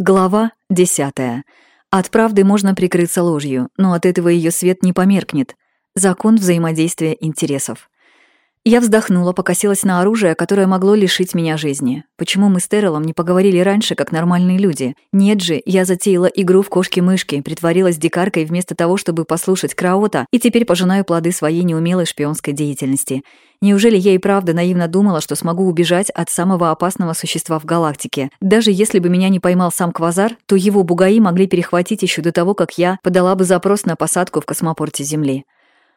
Глава 10. От правды можно прикрыться ложью, но от этого ее свет не померкнет. Закон взаимодействия интересов. Я вздохнула, покосилась на оружие, которое могло лишить меня жизни. Почему мы с Террелом не поговорили раньше, как нормальные люди? Нет же, я затеяла игру в кошки-мышки, притворилась дикаркой вместо того, чтобы послушать Краута, и теперь пожинаю плоды своей неумелой шпионской деятельности. Неужели я и правда наивно думала, что смогу убежать от самого опасного существа в галактике? Даже если бы меня не поймал сам Квазар, то его бугаи могли перехватить еще до того, как я подала бы запрос на посадку в космопорте Земли.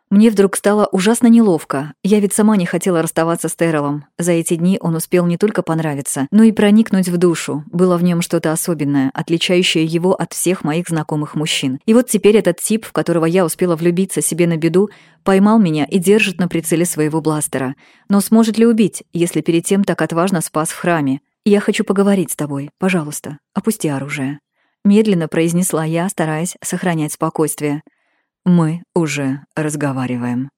Мне вдруг стало ужасно неловко. Я ведь сама не хотела расставаться с Террелом. За эти дни он успел не только понравиться, но и проникнуть в душу. Было в нем что-то особенное, отличающее его от всех моих знакомых мужчин. И вот теперь этот тип, в которого я успела влюбиться себе на беду, поймал меня и держит на прицеле своего бластера. Но сможет ли убить, если перед тем так отважно спас в храме? «Я хочу поговорить с тобой. Пожалуйста, опусти оружие». Медленно произнесла я, стараясь сохранять спокойствие. Мы уже разговариваем.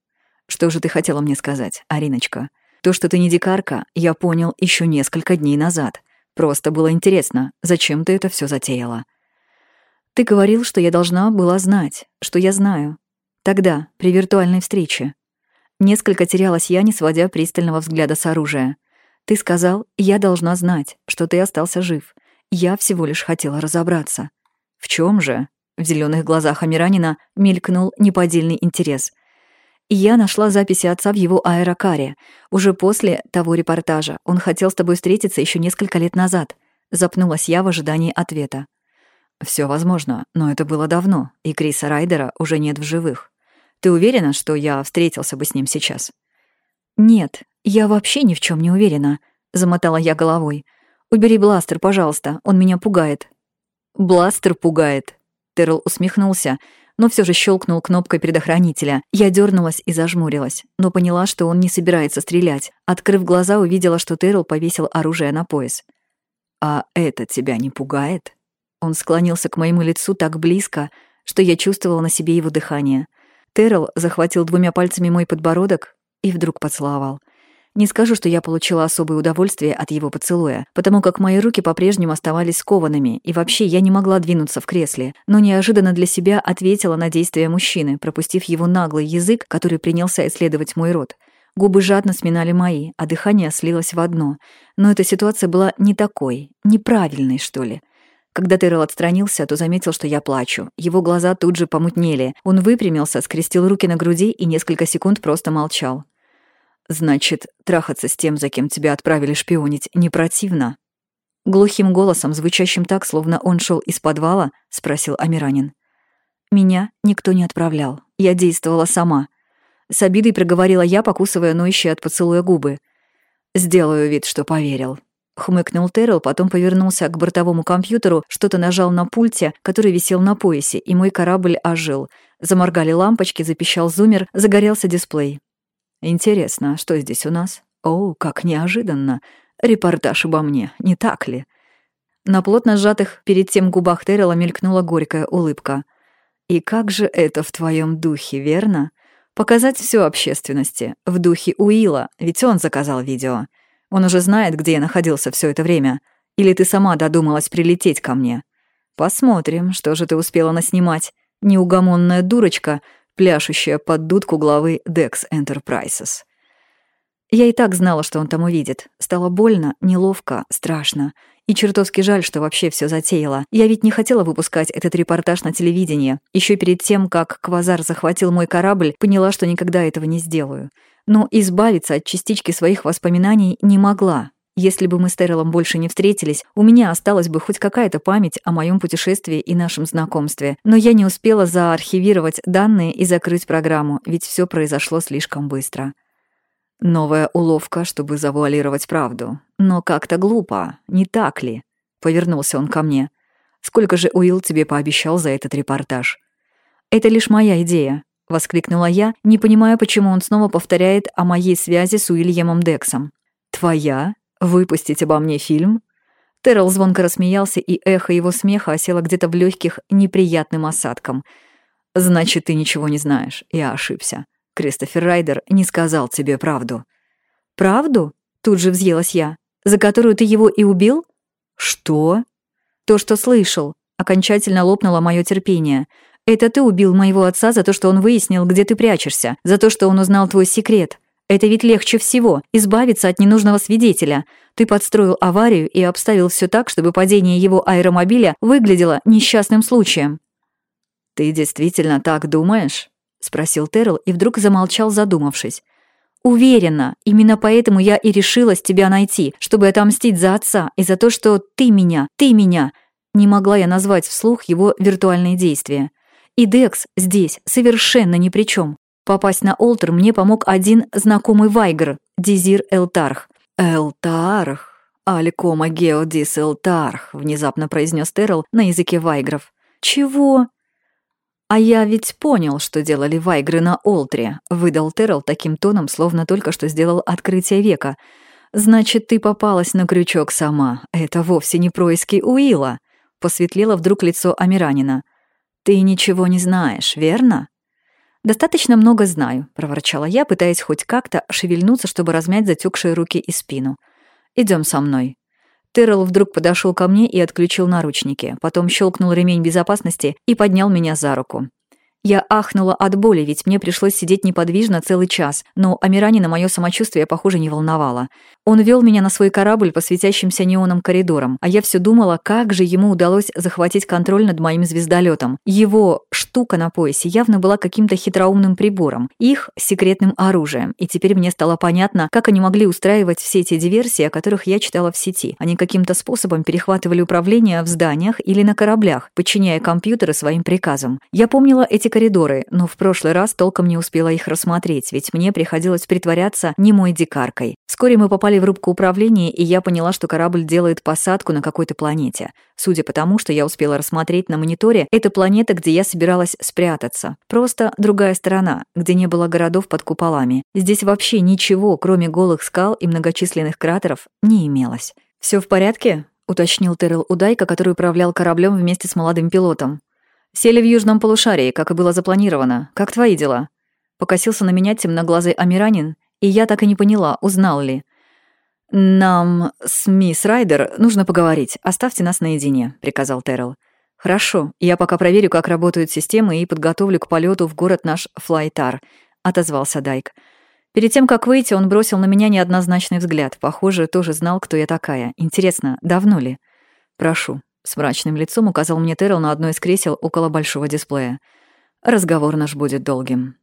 Что же ты хотела мне сказать, Ариночка? То, что ты не дикарка, я понял еще несколько дней назад. Просто было интересно, зачем ты это все затеяла? Ты говорил, что я должна была знать, что я знаю. Тогда, при виртуальной встрече. Несколько терялась я, не сводя пристального взгляда с оружия. Ты сказал, я должна знать, что ты остался жив. Я всего лишь хотела разобраться. В чем же? В зеленых глазах Амиранина мелькнул неподдельный интерес. И я нашла записи отца в его аэрокаре. Уже после того репортажа. Он хотел с тобой встретиться еще несколько лет назад. Запнулась я в ожидании ответа. Все возможно, но это было давно, и Криса Райдера уже нет в живых. Ты уверена, что я встретился бы с ним сейчас? Нет, я вообще ни в чем не уверена, замотала я головой. Убери бластер, пожалуйста, он меня пугает. Бластер пугает, Террell усмехнулся, но все же щелкнул кнопкой предохранителя. Я дернулась и зажмурилась, но поняла, что он не собирается стрелять. Открыв глаза, увидела, что Террell повесил оружие на пояс. «А это тебя не пугает?» Он склонился к моему лицу так близко, что я чувствовала на себе его дыхание. Террell захватил двумя пальцами мой подбородок и вдруг поцеловал. Не скажу, что я получила особое удовольствие от его поцелуя, потому как мои руки по-прежнему оставались скованными, и вообще я не могла двинуться в кресле, но неожиданно для себя ответила на действия мужчины, пропустив его наглый язык, который принялся исследовать мой рот. Губы жадно сминали мои, а дыхание слилось в одно. Но эта ситуация была не такой, неправильной, что ли. Когда Террell отстранился, то заметил, что я плачу. Его глаза тут же помутнели. Он выпрямился, скрестил руки на груди и несколько секунд просто молчал. «Значит, трахаться с тем, за кем тебя отправили шпионить, не противно?» Глухим голосом, звучащим так, словно он шел из подвала, спросил Амиранин. «Меня никто не отправлял. Я действовала сама». С обидой проговорила я, покусывая ноющие от поцелуя губы. «Сделаю вид, что поверил». Хмыкнул Террell, потом повернулся к бортовому компьютеру, что-то нажал на пульте, который висел на поясе, и мой корабль ожил. Заморгали лампочки, запищал зумер, загорелся дисплей. Интересно, что здесь у нас? О, как неожиданно. Репортаж обо мне, не так ли? На плотно сжатых перед тем губах Террела мелькнула горькая улыбка. И как же это в твоем духе, верно? Показать все общественности. В духе Уилла, ведь он заказал видео. Он уже знает, где я находился все это время. Или ты сама додумалась прилететь ко мне? Посмотрим, что же ты успела наснимать. Неугомонная дурочка — пляшущая под дудку главы Dex Enterprises. Я и так знала, что он там увидит. Стало больно, неловко, страшно. И чертовски жаль, что вообще все затеяла. Я ведь не хотела выпускать этот репортаж на телевидении. Еще перед тем, как Квазар захватил мой корабль, поняла, что никогда этого не сделаю. Но избавиться от частички своих воспоминаний не могла. Если бы мы с Террелом больше не встретились, у меня осталась бы хоть какая-то память о моем путешествии и нашем знакомстве. Но я не успела заархивировать данные и закрыть программу, ведь все произошло слишком быстро. Новая уловка, чтобы завуалировать правду. Но как-то глупо, не так ли? Повернулся он ко мне. Сколько же Уилл тебе пообещал за этот репортаж? Это лишь моя идея, воскликнула я, не понимая, почему он снова повторяет о моей связи с Уильямом Дексом. Твоя? «Выпустить обо мне фильм?» Террell звонко рассмеялся, и эхо его смеха осело где-то в легких неприятным осадком. «Значит, ты ничего не знаешь. Я ошибся. Кристофер Райдер не сказал тебе правду». «Правду?» — тут же взъелась я. «За которую ты его и убил?» «Что?» То, что слышал. Окончательно лопнуло мое терпение. Это ты убил моего отца за то, что он выяснил, где ты прячешься, за то, что он узнал твой секрет. Это ведь легче всего — избавиться от ненужного свидетеля. Ты подстроил аварию и обставил все так, чтобы падение его аэромобиля выглядело несчастным случаем. «Ты действительно так думаешь?» — спросил Террell и вдруг замолчал, задумавшись. «Уверена, именно поэтому я и решилась тебя найти, чтобы отомстить за отца и за то, что ты меня, ты меня...» Не могла я назвать вслух его виртуальные действия. И Декс здесь совершенно ни при чем. Попасть на Олтер мне помог один знакомый Вайгер, Дизир Элтарх. «Элтарх? Алькома Геодис Элтарх», — внезапно произнес Террell на языке Вайгров. «Чего?» «А я ведь понял, что делали Вайгры на Олтре», — выдал Террell таким тоном, словно только что сделал открытие века. «Значит, ты попалась на крючок сама. Это вовсе не происки Уилла», — посветлело вдруг лицо Амиранина. «Ты ничего не знаешь, верно?» «Достаточно много знаю», — проворчала я, пытаясь хоть как-то шевельнуться, чтобы размять затекшие руки и спину. Идем со мной». Террell вдруг подошел ко мне и отключил наручники, потом щелкнул ремень безопасности и поднял меня за руку. Я ахнула от боли, ведь мне пришлось сидеть неподвижно целый час, но Амиранина мое самочувствие, похоже, не волновало. Он вел меня на свой корабль по светящимся неоном коридорам, а я все думала, как же ему удалось захватить контроль над моим звездолетом. Его штука на поясе явно была каким-то хитроумным прибором, их — секретным оружием, и теперь мне стало понятно, как они могли устраивать все эти диверсии, о которых я читала в сети. Они каким-то способом перехватывали управление в зданиях или на кораблях, подчиняя компьютеры своим приказам. Я помнила эти коридоры, но в прошлый раз толком не успела их рассмотреть, ведь мне приходилось притворяться немой дикаркой. Вскоре мы попали в рубку управления, и я поняла, что корабль делает посадку на какой-то планете. Судя по тому, что я успела рассмотреть на мониторе, это планета, где я собиралась спрятаться. Просто другая сторона, где не было городов под куполами. Здесь вообще ничего, кроме голых скал и многочисленных кратеров, не имелось. Все в порядке?» — уточнил Террел Удайка, который управлял кораблем вместе с молодым пилотом. Сели в южном полушарии, как и было запланировано. Как твои дела?» Покосился на меня темноглазый Амиранин, и я так и не поняла, узнал ли. «Нам с мисс Райдер нужно поговорить. Оставьте нас наедине», — приказал Террell. «Хорошо, я пока проверю, как работают системы и подготовлю к полету в город наш Флайтар», — отозвался Дайк. Перед тем, как выйти, он бросил на меня неоднозначный взгляд. Похоже, тоже знал, кто я такая. Интересно, давно ли? «Прошу», с мрачным лицом указал мне Террел на одно из кресел около большого дисплея. «Разговор наш будет долгим».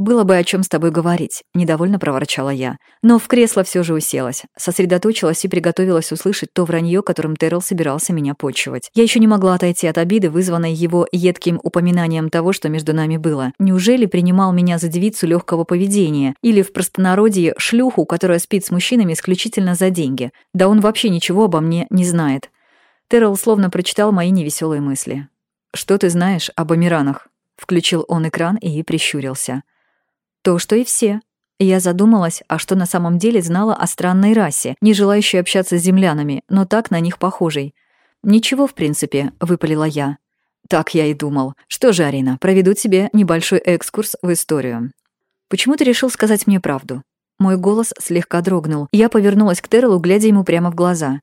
«Было бы о чем с тобой говорить», — недовольно проворчала я. Но в кресло все же уселась, сосредоточилась и приготовилась услышать то вранье, которым Террел собирался меня почивать. Я еще не могла отойти от обиды, вызванной его едким упоминанием того, что между нами было. Неужели принимал меня за девицу легкого поведения? Или в простонародье шлюху, которая спит с мужчинами исключительно за деньги? Да он вообще ничего обо мне не знает. Террell словно прочитал мои невеселые мысли. «Что ты знаешь об Амиранах?» Включил он экран и прищурился. «То, что и все». Я задумалась, а что на самом деле знала о странной расе, не желающей общаться с землянами, но так на них похожей. «Ничего, в принципе», — выпалила я. «Так я и думал. Что же, Арина, проведу тебе небольшой экскурс в историю». «Почему ты решил сказать мне правду?» Мой голос слегка дрогнул. Я повернулась к Террелу, глядя ему прямо в глаза.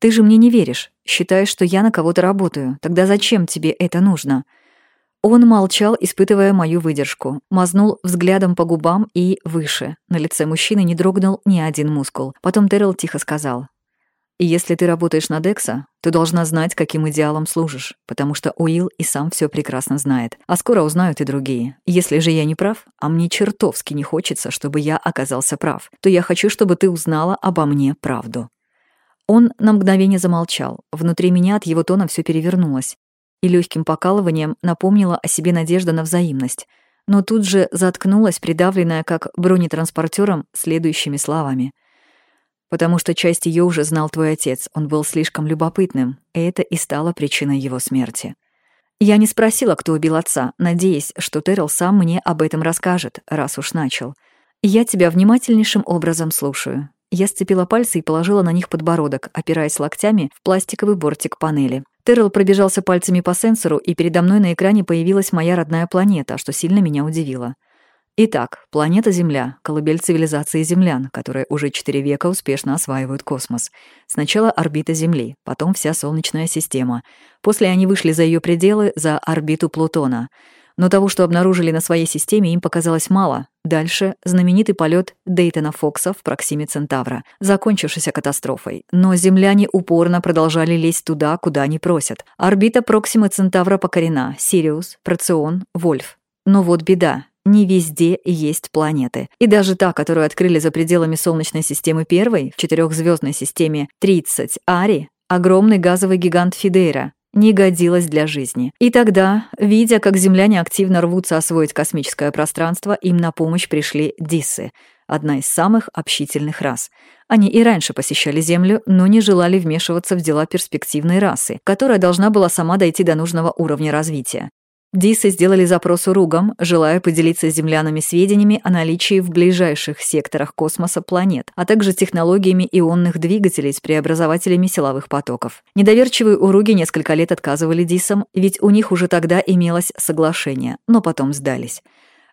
Ты же мне не веришь, считаешь, что я на кого-то работаю. Тогда зачем тебе это нужно?» Он молчал, испытывая мою выдержку, мазнул взглядом по губам и выше. На лице мужчины не дрогнул ни один мускул. Потом Террell тихо сказал. «Если ты работаешь на Декса, то должна знать, каким идеалом служишь, потому что Уилл и сам все прекрасно знает. А скоро узнают и другие. Если же я не прав, а мне чертовски не хочется, чтобы я оказался прав, то я хочу, чтобы ты узнала обо мне правду». Он на мгновение замолчал. Внутри меня от его тона все перевернулось. И легким покалыванием напомнила о себе надежда на взаимность. Но тут же заткнулась, придавленная как бронетранспортером, следующими словами. «Потому что часть ее уже знал твой отец. Он был слишком любопытным, и это и стало причиной его смерти». Я не спросила, кто убил отца, надеясь, что Террell сам мне об этом расскажет, раз уж начал. «Я тебя внимательнейшим образом слушаю. Я сцепила пальцы и положила на них подбородок, опираясь локтями в пластиковый бортик панели. Террел пробежался пальцами по сенсору, и передо мной на экране появилась моя родная планета, что сильно меня удивило. Итак, планета Земля — колыбель цивилизации землян, которые уже четыре века успешно осваивают космос. Сначала орбита Земли, потом вся Солнечная система. После они вышли за ее пределы, за орбиту Плутона. Но того, что обнаружили на своей системе, им показалось мало. Дальше знаменитый полет Дейтона Фокса в Проксиме Центавра, закончившийся катастрофой. Но земляне упорно продолжали лезть туда, куда они просят. Орбита Проксимы Центавра покорена. Сириус, Процион, Вольф. Но вот беда. Не везде есть планеты. И даже та, которую открыли за пределами Солнечной системы первой, в четырехзвездной системе 30 Ари, огромный газовый гигант Фидейра, не годилась для жизни. И тогда, видя, как земляне активно рвутся освоить космическое пространство, им на помощь пришли Диссы, одна из самых общительных рас. Они и раньше посещали Землю, но не желали вмешиваться в дела перспективной расы, которая должна была сама дойти до нужного уровня развития. Дисы сделали запрос уругам, желая поделиться с землянами сведениями о наличии в ближайших секторах космоса планет, а также технологиями ионных двигателей с преобразователями силовых потоков. Недоверчивые уруги несколько лет отказывали Дисам, ведь у них уже тогда имелось соглашение, но потом сдались.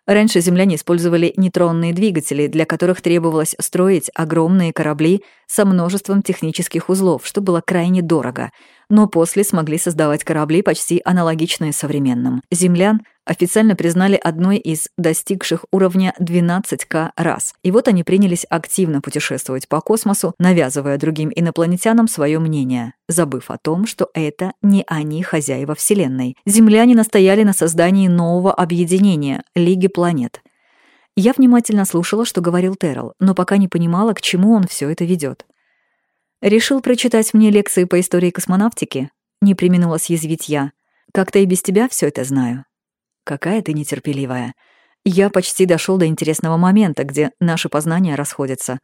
Раньше земляне использовали нейтронные двигатели, для которых требовалось строить огромные корабли со множеством технических узлов, что было крайне дорого — но после смогли создавать корабли почти аналогичные современным. Землян официально признали одной из достигших уровня 12К раз. И вот они принялись активно путешествовать по космосу, навязывая другим инопланетянам свое мнение, забыв о том, что это не они хозяева Вселенной. Земляне настояли на создании нового объединения — Лиги планет. Я внимательно слушала, что говорил Террell, но пока не понимала, к чему он все это ведет. «Решил прочитать мне лекции по истории космонавтики?» Не применула съязвить я. «Как-то и без тебя все это знаю». «Какая ты нетерпеливая. Я почти дошел до интересного момента, где наши познания расходятся».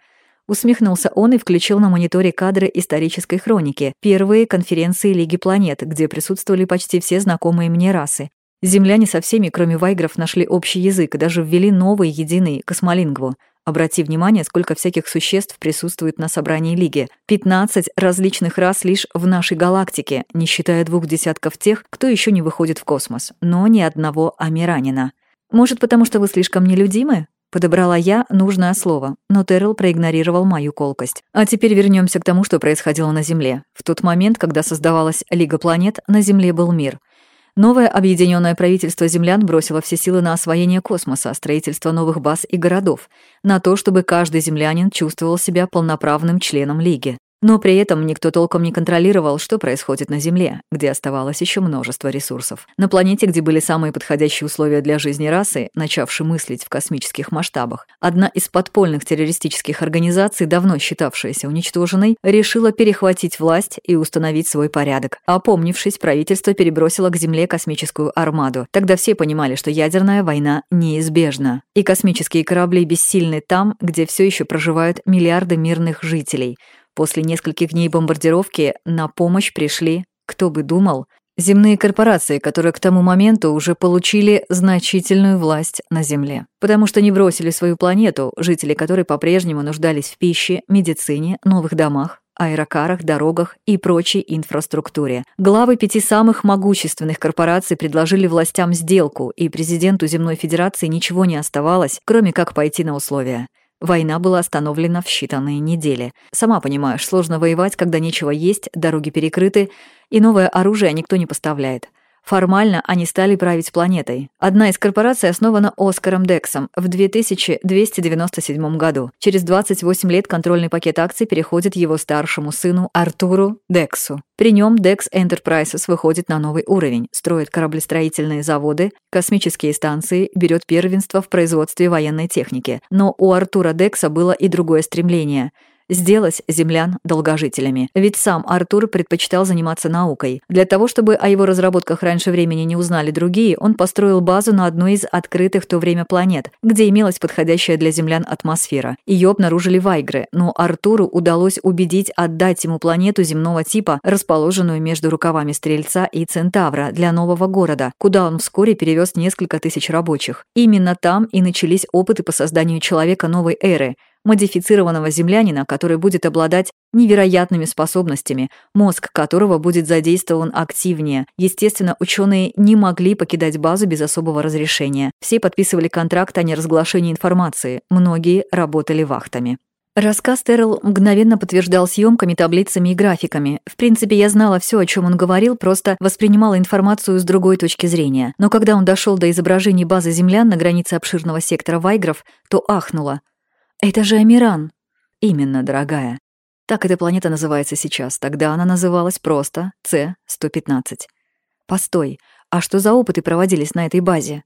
Усмехнулся он и включил на мониторе кадры исторической хроники, первые конференции Лиги планет, где присутствовали почти все знакомые мне расы. Земляне со всеми, кроме вайгров, нашли общий язык и даже ввели новый единый космолингву — Обрати внимание, сколько всяких существ присутствует на собрании Лиги. 15 различных рас лишь в нашей галактике, не считая двух десятков тех, кто еще не выходит в космос, но ни одного амиранина. Может, потому что вы слишком нелюдимы? Подобрала я нужное слово, но Террell проигнорировал мою колкость. А теперь вернемся к тому, что происходило на Земле. В тот момент, когда создавалась Лига планет, на Земле был мир — Новое объединенное правительство землян бросило все силы на освоение космоса, строительство новых баз и городов, на то, чтобы каждый землянин чувствовал себя полноправным членом Лиги. Но при этом никто толком не контролировал, что происходит на Земле, где оставалось еще множество ресурсов. На планете, где были самые подходящие условия для жизни расы, начавшей мыслить в космических масштабах, одна из подпольных террористических организаций, давно считавшаяся уничтоженной, решила перехватить власть и установить свой порядок. Опомнившись, правительство перебросило к Земле космическую армаду. Тогда все понимали, что ядерная война неизбежна. И космические корабли бессильны там, где все еще проживают миллиарды мирных жителей – После нескольких дней бомбардировки на помощь пришли, кто бы думал, земные корпорации, которые к тому моменту уже получили значительную власть на Земле. Потому что не бросили свою планету, жители которой по-прежнему нуждались в пище, медицине, новых домах, аэрокарах, дорогах и прочей инфраструктуре. Главы пяти самых могущественных корпораций предложили властям сделку, и президенту Земной Федерации ничего не оставалось, кроме как пойти на условия. Война была остановлена в считанные недели. Сама понимаешь, сложно воевать, когда нечего есть, дороги перекрыты, и новое оружие никто не поставляет. Формально они стали править планетой. Одна из корпораций основана Оскаром Дексом в 2297 году. Через 28 лет контрольный пакет акций переходит его старшему сыну Артуру Дексу. При нем Dex Enterprises выходит на новый уровень, строит кораблестроительные заводы, космические станции, берет первенство в производстве военной техники. Но у Артура Декса было и другое стремление — сделать землян долгожителями. Ведь сам Артур предпочитал заниматься наукой. Для того, чтобы о его разработках раньше времени не узнали другие, он построил базу на одной из открытых в то время планет, где имелась подходящая для землян атмосфера. Ее обнаружили вайгры, но Артуру удалось убедить отдать ему планету земного типа, расположенную между рукавами Стрельца и Центавра, для нового города, куда он вскоре перевез несколько тысяч рабочих. Именно там и начались опыты по созданию человека новой эры – модифицированного землянина, который будет обладать невероятными способностями, мозг которого будет задействован активнее. Естественно, ученые не могли покидать базу без особого разрешения. Все подписывали контракт о неразглашении информации, многие работали вахтами. Рассказ Террell мгновенно подтверждал съемками, таблицами и графиками. В принципе, я знала все, о чем он говорил, просто воспринимала информацию с другой точки зрения. Но когда он дошел до изображений базы землян на границе обширного сектора Вайгров, то ахнула. «Это же Амиран!» «Именно, дорогая. Так эта планета называется сейчас. Тогда она называлась просто С-115. Постой, а что за опыты проводились на этой базе?»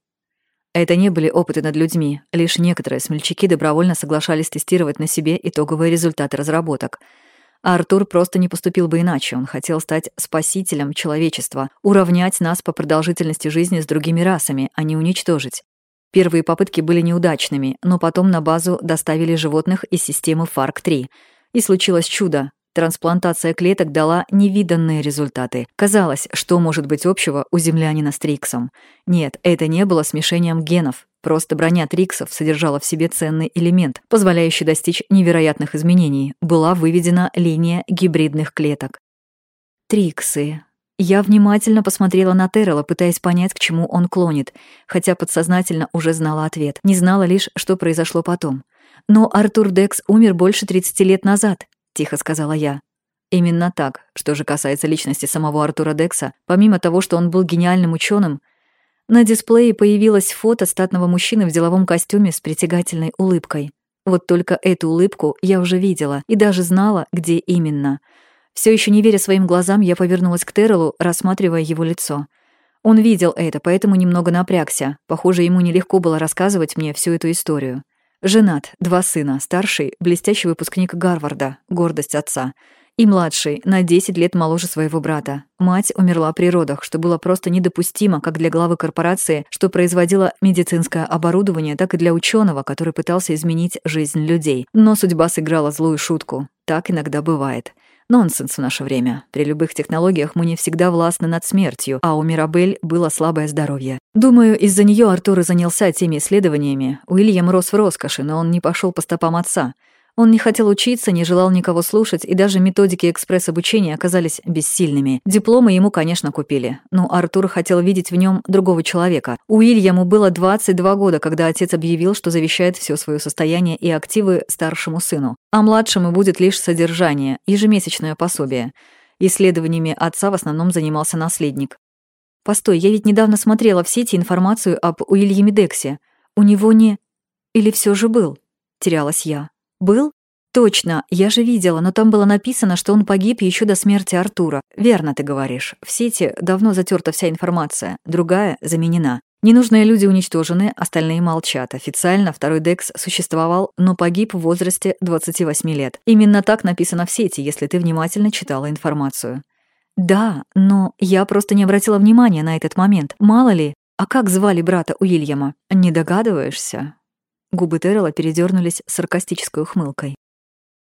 Это не были опыты над людьми, лишь некоторые смельчаки добровольно соглашались тестировать на себе итоговые результаты разработок. А Артур просто не поступил бы иначе, он хотел стать спасителем человечества, уравнять нас по продолжительности жизни с другими расами, а не уничтожить. Первые попытки были неудачными, но потом на базу доставили животных из системы ФАРК-3. И случилось чудо. Трансплантация клеток дала невиданные результаты. Казалось, что может быть общего у землянина с Триксом. Нет, это не было смешением генов. Просто броня Триксов содержала в себе ценный элемент, позволяющий достичь невероятных изменений. Была выведена линия гибридных клеток. Триксы. Я внимательно посмотрела на Террела, пытаясь понять, к чему он клонит, хотя подсознательно уже знала ответ. Не знала лишь, что произошло потом. Но Артур Декс умер больше 30 лет назад тихо сказала я. Именно так. Что же касается личности самого Артура Декса, помимо того, что он был гениальным ученым, на дисплее появилось фото статного мужчины в деловом костюме с притягательной улыбкой. Вот только эту улыбку я уже видела и даже знала, где именно. Все еще не веря своим глазам, я повернулась к Террелу, рассматривая его лицо. Он видел это, поэтому немного напрягся. Похоже, ему нелегко было рассказывать мне всю эту историю. Женат, два сына, старший — блестящий выпускник Гарварда, гордость отца, и младший, на 10 лет моложе своего брата. Мать умерла при родах, что было просто недопустимо как для главы корпорации, что производила медицинское оборудование, так и для ученого, который пытался изменить жизнь людей. Но судьба сыграла злую шутку. Так иногда бывает. Нонсенс в наше время. При любых технологиях мы не всегда властны над смертью, а у Мирабель было слабое здоровье. Думаю, из-за нее Артур и занялся теми исследованиями. Уильям рос в роскоши, но он не пошел по стопам отца. Он не хотел учиться, не желал никого слушать, и даже методики экспресс-обучения оказались бессильными. Дипломы ему, конечно, купили. Но Артур хотел видеть в нем другого человека. Уильяму было 22 года, когда отец объявил, что завещает все свое состояние и активы старшему сыну. А младшему будет лишь содержание, ежемесячное пособие. Исследованиями отца в основном занимался наследник. Постой, я ведь недавно смотрела в сети информацию об Уильяме Дексе. У него не... Или все же был? Терялась я. «Был?» «Точно, я же видела, но там было написано, что он погиб еще до смерти Артура. Верно ты говоришь. В сети давно затерта вся информация, другая заменена. Ненужные люди уничтожены, остальные молчат. Официально второй Декс существовал, но погиб в возрасте 28 лет. Именно так написано в сети, если ты внимательно читала информацию. Да, но я просто не обратила внимания на этот момент. Мало ли, а как звали брата Уильяма? Не догадываешься? Губы Террела передернулись саркастической ухмылкой.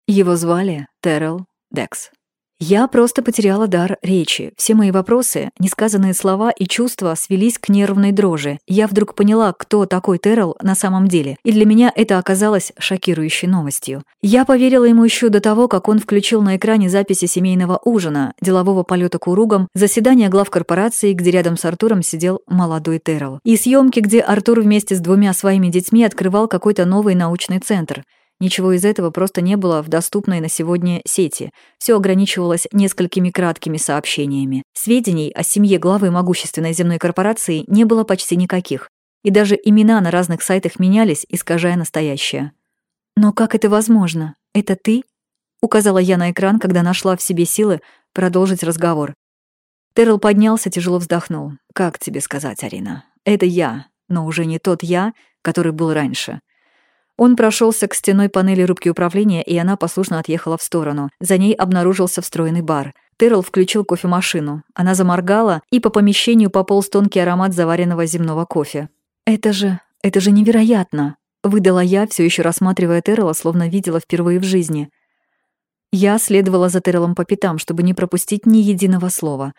Его звали Террел Декс. Я просто потеряла дар речи. Все мои вопросы, несказанные слова и чувства свелись к нервной дрожи. Я вдруг поняла, кто такой Террел на самом деле, и для меня это оказалось шокирующей новостью. Я поверила ему еще до того, как он включил на экране записи семейного ужина, делового полета к уругам, заседания глав корпорации, где рядом с Артуром сидел молодой Террел, и съемки, где Артур вместе с двумя своими детьми открывал какой-то новый научный центр. Ничего из этого просто не было в доступной на сегодня сети. Все ограничивалось несколькими краткими сообщениями. Сведений о семье главы могущественной земной корпорации не было почти никаких. И даже имена на разных сайтах менялись, искажая настоящее. «Но как это возможно? Это ты?» Указала я на экран, когда нашла в себе силы продолжить разговор. Террел поднялся, тяжело вздохнул. «Как тебе сказать, Арина? Это я, но уже не тот я, который был раньше. Он прошелся к стеной панели рубки управления, и она послушно отъехала в сторону. За ней обнаружился встроенный бар. Террell включил кофемашину. Она заморгала, и по помещению пополз тонкий аромат заваренного земного кофе. «Это же... это же невероятно!» — выдала я, все еще рассматривая Террелла, словно видела впервые в жизни. Я следовала за Терреллом по пятам, чтобы не пропустить ни единого слова.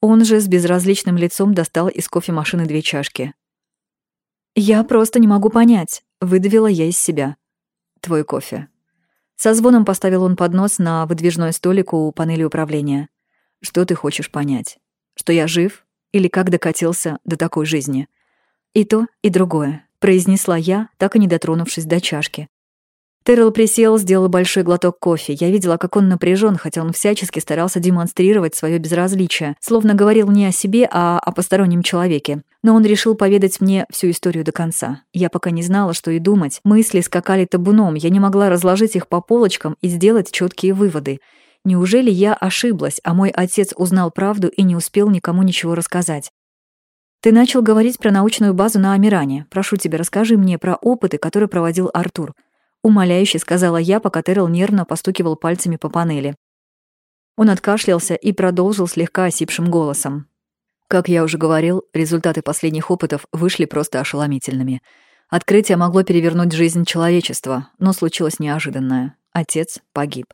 Он же с безразличным лицом достал из кофемашины две чашки. «Я просто не могу понять», — выдавила я из себя. «Твой кофе. Со звоном поставил он поднос на выдвижной столик у панели управления. «Что ты хочешь понять? Что я жив? Или как докатился до такой жизни?» «И то, и другое», — произнесла я, так и не дотронувшись до чашки. Террел присел, сделал большой глоток кофе. Я видела, как он напряжен, хотя он всячески старался демонстрировать свое безразличие, словно говорил не о себе, а о постороннем человеке. Но он решил поведать мне всю историю до конца. Я пока не знала, что и думать. Мысли скакали табуном, я не могла разложить их по полочкам и сделать четкие выводы. Неужели я ошиблась, а мой отец узнал правду и не успел никому ничего рассказать? Ты начал говорить про научную базу на Амиране. Прошу тебя, расскажи мне про опыты, которые проводил Артур. Умоляюще сказала я, пока Террел нервно постукивал пальцами по панели. Он откашлялся и продолжил слегка осипшим голосом. Как я уже говорил, результаты последних опытов вышли просто ошеломительными. Открытие могло перевернуть жизнь человечества, но случилось неожиданное. Отец погиб.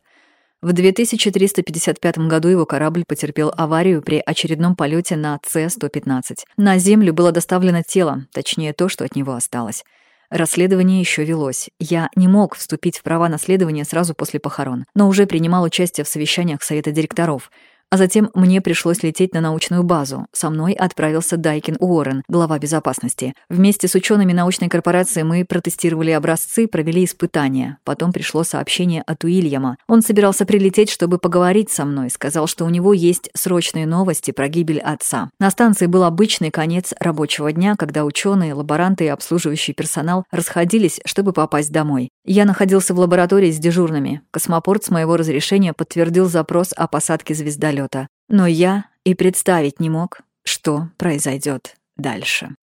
В 2355 году его корабль потерпел аварию при очередном полете на С-115. На Землю было доставлено тело, точнее то, что от него осталось. Расследование еще велось. Я не мог вступить в права наследования сразу после похорон, но уже принимал участие в совещаниях совета директоров — а затем мне пришлось лететь на научную базу. Со мной отправился Дайкин Уоррен, глава безопасности. Вместе с учеными научной корпорации мы протестировали образцы, провели испытания. Потом пришло сообщение от Уильяма. Он собирался прилететь, чтобы поговорить со мной. Сказал, что у него есть срочные новости про гибель отца. На станции был обычный конец рабочего дня, когда ученые, лаборанты и обслуживающий персонал расходились, чтобы попасть домой. Я находился в лаборатории с дежурными. Космопорт с моего разрешения подтвердил запрос о посадке звездолета. Но я и представить не мог, что произойдет дальше.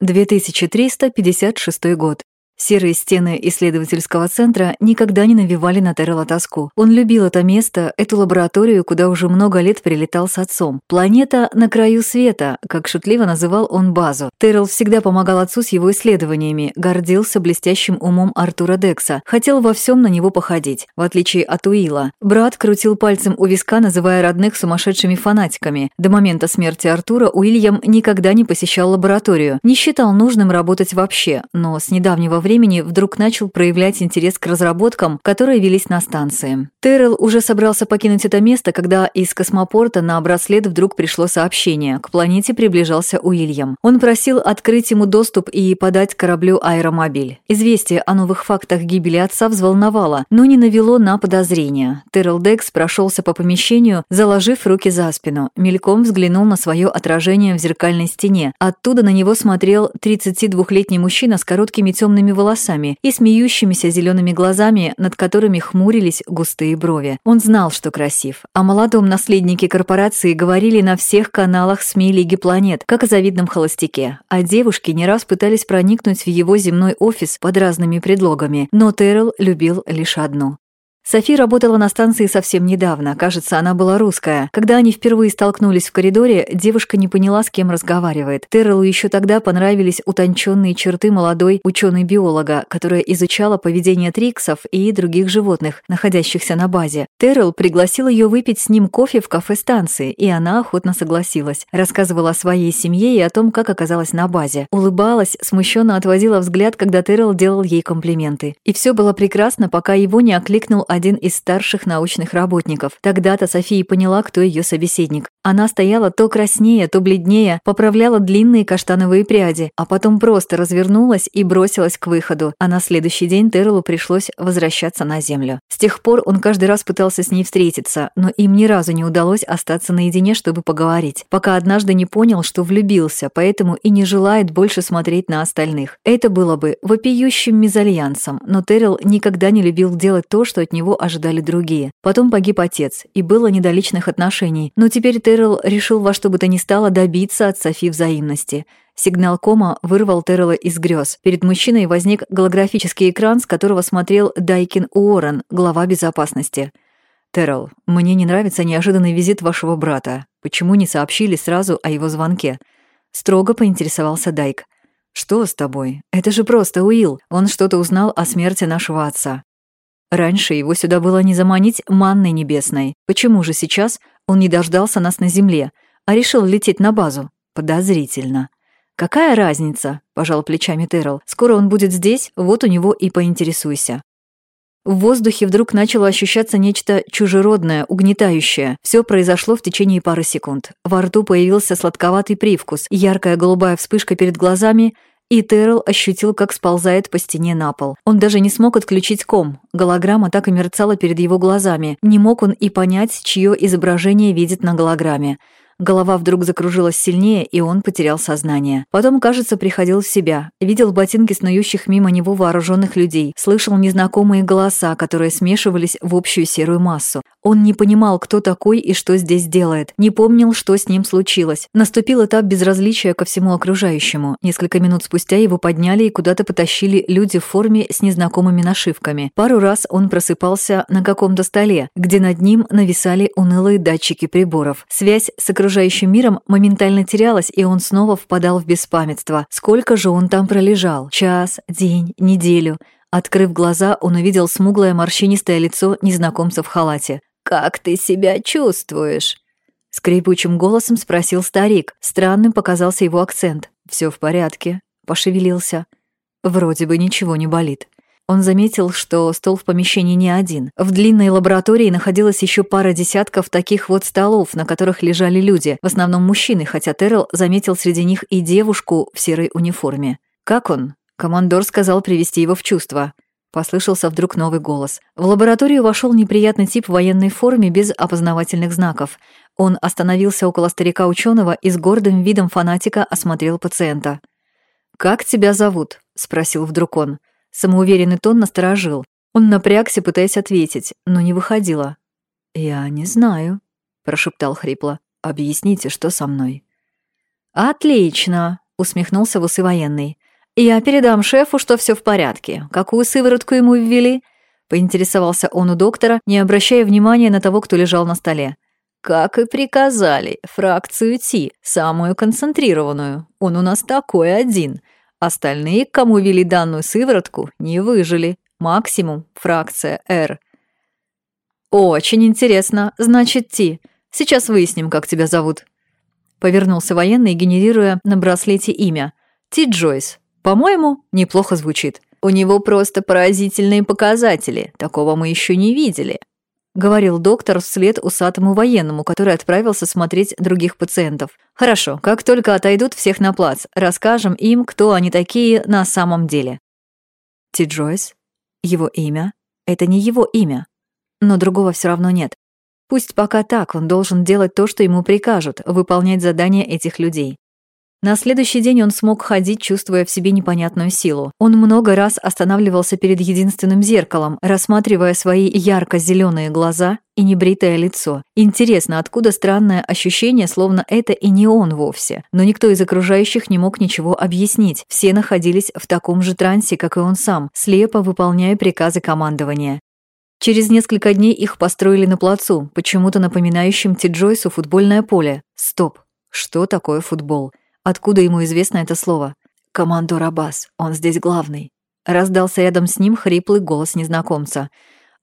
Две тысячи триста пятьдесят шестой год. Серые стены исследовательского центра никогда не навевали на Террела тоску. Он любил это место, эту лабораторию, куда уже много лет прилетал с отцом. «Планета на краю света», как шутливо называл он базу. Террел всегда помогал отцу с его исследованиями, гордился блестящим умом Артура Декса, хотел во всем на него походить, в отличие от Уилла. Брат крутил пальцем у виска, называя родных сумасшедшими фанатиками. До момента смерти Артура Уильям никогда не посещал лабораторию, не считал нужным работать вообще, но с недавнего времени времени вдруг начал проявлять интерес к разработкам, которые велись на станции. Террell уже собрался покинуть это место, когда из космопорта на браслет вдруг пришло сообщение. К планете приближался Уильям. Он просил открыть ему доступ и подать кораблю аэромобиль. Известие о новых фактах гибели отца взволновало, но не навело на подозрения. Террell Декс прошелся по помещению, заложив руки за спину. Мельком взглянул на свое отражение в зеркальной стене. Оттуда на него смотрел 32-летний мужчина с короткими темными волосами волосами и смеющимися зелеными глазами, над которыми хмурились густые брови. Он знал, что красив. О молодом наследнике корпорации говорили на всех каналах СМИ Лиги Планет, как о завидном холостяке. А девушки не раз пытались проникнуть в его земной офис под разными предлогами, но Террell любил лишь одну Софи работала на станции совсем недавно, кажется, она была русская. Когда они впервые столкнулись в коридоре, девушка не поняла, с кем разговаривает. Террелу еще тогда понравились утонченные черты молодой ученой-биолога, которая изучала поведение триксов и других животных, находящихся на базе. Террел пригласил ее выпить с ним кофе в кафе станции, и она охотно согласилась. Рассказывала о своей семье и о том, как оказалась на базе. Улыбалась, смущенно отводила взгляд, когда Террел делал ей комплименты. И все было прекрасно, пока его не окликнул один из старших научных работников. Тогда-то София поняла, кто ее собеседник. Она стояла то краснее, то бледнее, поправляла длинные каштановые пряди, а потом просто развернулась и бросилась к выходу, а на следующий день Террелу пришлось возвращаться на Землю. С тех пор он каждый раз пытался с ней встретиться, но им ни разу не удалось остаться наедине, чтобы поговорить, пока однажды не понял, что влюбился, поэтому и не желает больше смотреть на остальных. Это было бы вопиющим мезальянсом, но Террел никогда не любил делать то, что от него него ожидали другие. Потом погиб отец, и было не до личных отношений, но теперь Террell решил во что бы то ни стало добиться от Софи взаимности. Сигнал кома вырвал Террелла из грез. Перед мужчиной возник голографический экран, с которого смотрел Дайкин Уоррен, глава безопасности. «Террелл, мне не нравится неожиданный визит вашего брата. Почему не сообщили сразу о его звонке?» Строго поинтересовался Дайк. «Что с тобой? Это же просто Уилл. Он что-то узнал о смерти нашего отца. Раньше его сюда было не заманить манной небесной. Почему же сейчас он не дождался нас на земле? а решил лететь на базу. Подозрительно. «Какая разница?» – пожал плечами Террell. «Скоро он будет здесь, вот у него и поинтересуйся». В воздухе вдруг начало ощущаться нечто чужеродное, угнетающее. Все произошло в течение пары секунд. Во рту появился сладковатый привкус, яркая голубая вспышка перед глазами, и Террell ощутил, как сползает по стене на пол. Он даже не смог отключить ком. Голограмма так и мерцала перед его глазами. Не мог он и понять, чье изображение видит на голограмме. Голова вдруг закружилась сильнее, и он потерял сознание. Потом, кажется, приходил в себя. Видел ботинки снующих мимо него вооруженных людей. Слышал незнакомые голоса, которые смешивались в общую серую массу. Он не понимал, кто такой и что здесь делает. Не помнил, что с ним случилось. Наступил этап безразличия ко всему окружающему. Несколько минут спустя его подняли и куда-то потащили люди в форме с незнакомыми нашивками. Пару раз он просыпался на каком-то столе, где над ним нависали унылые датчики приборов. Связь с окружающим миром моментально терялась, и он снова впадал в беспамятство. Сколько же он там пролежал? Час, день, неделю. Открыв глаза, он увидел смуглое морщинистое лицо незнакомца в халате. «Как ты себя чувствуешь?» Скрипучим голосом спросил старик. Странным показался его акцент. Все в порядке», — пошевелился. «Вроде бы ничего не болит». Он заметил, что стол в помещении не один. В длинной лаборатории находилась еще пара десятков таких вот столов, на которых лежали люди, в основном мужчины, хотя Террell заметил среди них и девушку в серой униформе. «Как он?» Командор сказал привести его в чувство. Послышался вдруг новый голос. В лабораторию вошел неприятный тип в военной форме без опознавательных знаков. Он остановился около старика ученого и с гордым видом фанатика осмотрел пациента. «Как тебя зовут?» — спросил вдруг он. Самоуверенный тон насторожил. Он напрягся, пытаясь ответить, но не выходило. «Я не знаю», — прошептал хрипло. «Объясните, что со мной». «Отлично», — усмехнулся в усы военный. «Я передам шефу, что все в порядке. Какую сыворотку ему ввели?» Поинтересовался он у доктора, не обращая внимания на того, кто лежал на столе. «Как и приказали, фракцию Ти, самую концентрированную. Он у нас такой один. Остальные, кому ввели данную сыворотку, не выжили. Максимум фракция R». «Очень интересно. Значит, Ти. Сейчас выясним, как тебя зовут». Повернулся военный, генерируя на браслете имя. Ти Джойс. По-моему, неплохо звучит. У него просто поразительные показатели. Такого мы еще не видели. Говорил доктор вслед усатому военному, который отправился смотреть других пациентов. «Хорошо, как только отойдут всех на плац, расскажем им, кто они такие на самом деле». Ти Джойс? Его имя? Это не его имя. Но другого все равно нет. Пусть пока так, он должен делать то, что ему прикажут, выполнять задания этих людей. На следующий день он смог ходить, чувствуя в себе непонятную силу. Он много раз останавливался перед единственным зеркалом, рассматривая свои ярко-зеленые глаза и небритое лицо. Интересно, откуда странное ощущение, словно это и не он вовсе. Но никто из окружающих не мог ничего объяснить. Все находились в таком же трансе, как и он сам, слепо выполняя приказы командования. Через несколько дней их построили на плацу, почему-то напоминающем Ти Джойсу футбольное поле. Стоп, что такое футбол? Откуда ему известно это слово? «Командор Аббас, он здесь главный». Раздался рядом с ним хриплый голос незнакомца.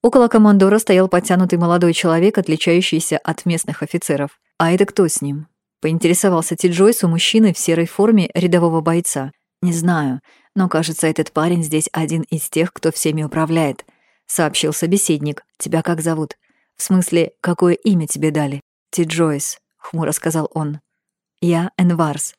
Около командора стоял подтянутый молодой человек, отличающийся от местных офицеров. «А это кто с ним?» Поинтересовался Ти Джойс у мужчины в серой форме рядового бойца. «Не знаю, но, кажется, этот парень здесь один из тех, кто всеми управляет», — сообщил собеседник. «Тебя как зовут?» «В смысле, какое имя тебе дали?» «Ти Джойс», — хмуро сказал он. «Я Энварс.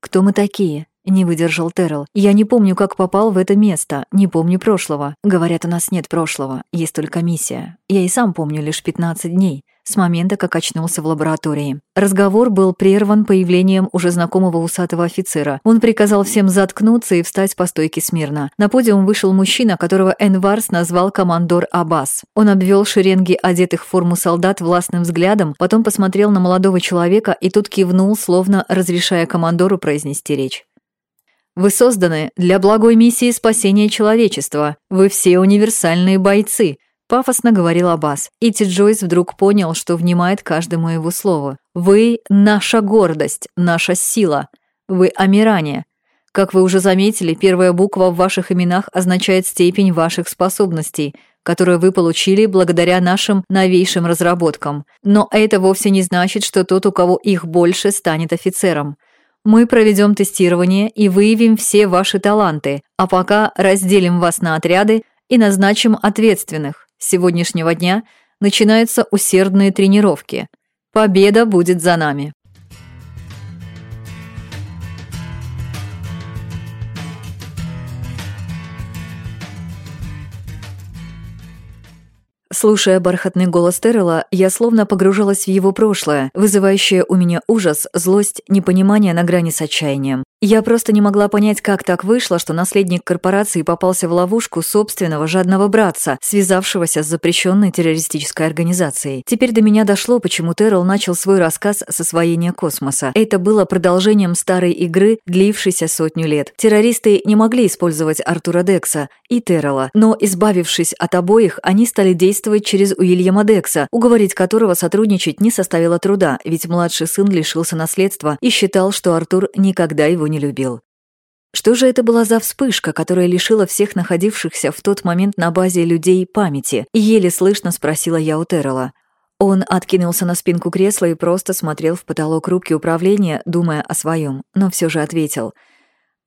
«Кто мы такие?» — не выдержал Террell. «Я не помню, как попал в это место, не помню прошлого. Говорят, у нас нет прошлого, есть только миссия. Я и сам помню лишь 15 дней, с момента, как очнулся в лаборатории. Разговор был прерван появлением уже знакомого усатого офицера. Он приказал всем заткнуться и встать по стойке смирно. На подиум вышел мужчина, которого Энварс назвал командор Аббас. Он обвел шеренги одетых в форму солдат властным взглядом, потом посмотрел на молодого человека и тут кивнул, словно разрешая командору произнести речь. Вы созданы для благой миссии спасения человечества. Вы все универсальные бойцы. Пафосно говорил Аббас, и Джойс вдруг понял, что внимает каждому его слову. «Вы — наша гордость, наша сила. Вы — Амиране. Как вы уже заметили, первая буква в ваших именах означает степень ваших способностей, которые вы получили благодаря нашим новейшим разработкам. Но это вовсе не значит, что тот, у кого их больше, станет офицером. Мы проведем тестирование и выявим все ваши таланты, а пока разделим вас на отряды и назначим ответственных. Сегодняшнего дня начинаются усердные тренировки. Победа будет за нами. Слушая бархатный голос Террела, я словно погружалась в его прошлое, вызывающее у меня ужас, злость, непонимание на грани с отчаянием. Я просто не могла понять, как так вышло, что наследник корпорации попался в ловушку собственного жадного братца, связавшегося с запрещенной террористической организацией. Теперь до меня дошло, почему Террел начал свой рассказ с освоения космоса. Это было продолжением старой игры, длившейся сотню лет. Террористы не могли использовать Артура Декса и Террела, но, избавившись от обоих, они стали действовать через Уильяма Декса, уговорить которого сотрудничать не составило труда, ведь младший сын лишился наследства и считал, что Артур никогда его не любил. Что же это была за вспышка, которая лишила всех находившихся в тот момент на базе людей памяти? Еле слышно спросила я у Террела. Он откинулся на спинку кресла и просто смотрел в потолок рубки управления, думая о своем, но все же ответил.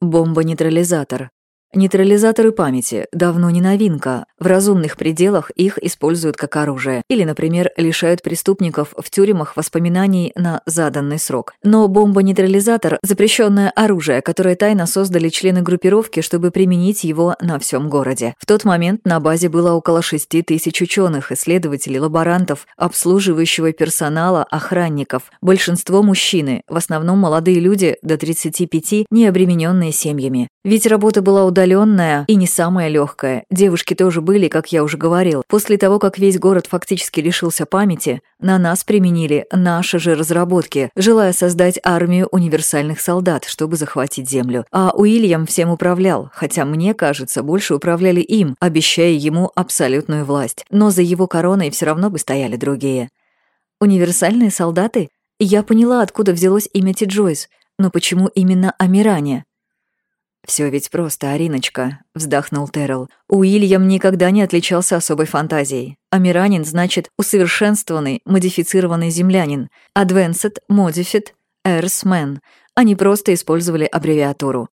«Бомба-нейтрализатор. Нейтрализаторы памяти давно не новинка. В разумных пределах их используют как оружие. Или, например, лишают преступников в тюрьмах воспоминаний на заданный срок. Но бомба-нейтрализатор – запрещенное оружие, которое тайно создали члены группировки, чтобы применить его на всем городе. В тот момент на базе было около 6 тысяч ученых, исследователей, лаборантов, обслуживающего персонала, охранников. Большинство мужчины, в основном молодые люди до 35, не обремененные семьями. Ведь работа была удаленная и не самая легкая. Девушки тоже были, как я уже говорил. После того, как весь город фактически лишился памяти, на нас применили наши же разработки, желая создать армию универсальных солдат, чтобы захватить землю. А Уильям всем управлял, хотя мне кажется, больше управляли им, обещая ему абсолютную власть. Но за его короной все равно бы стояли другие. Универсальные солдаты? Я поняла, откуда взялось имя Ти Джойс, но почему именно Амиране? «Все ведь просто, Ариночка», — вздохнул Террell. «Уильям никогда не отличался особой фантазией. Амиранин значит усовершенствованный, модифицированный землянин. Advanced, Modified, Earthman. Они просто использовали аббревиатуру.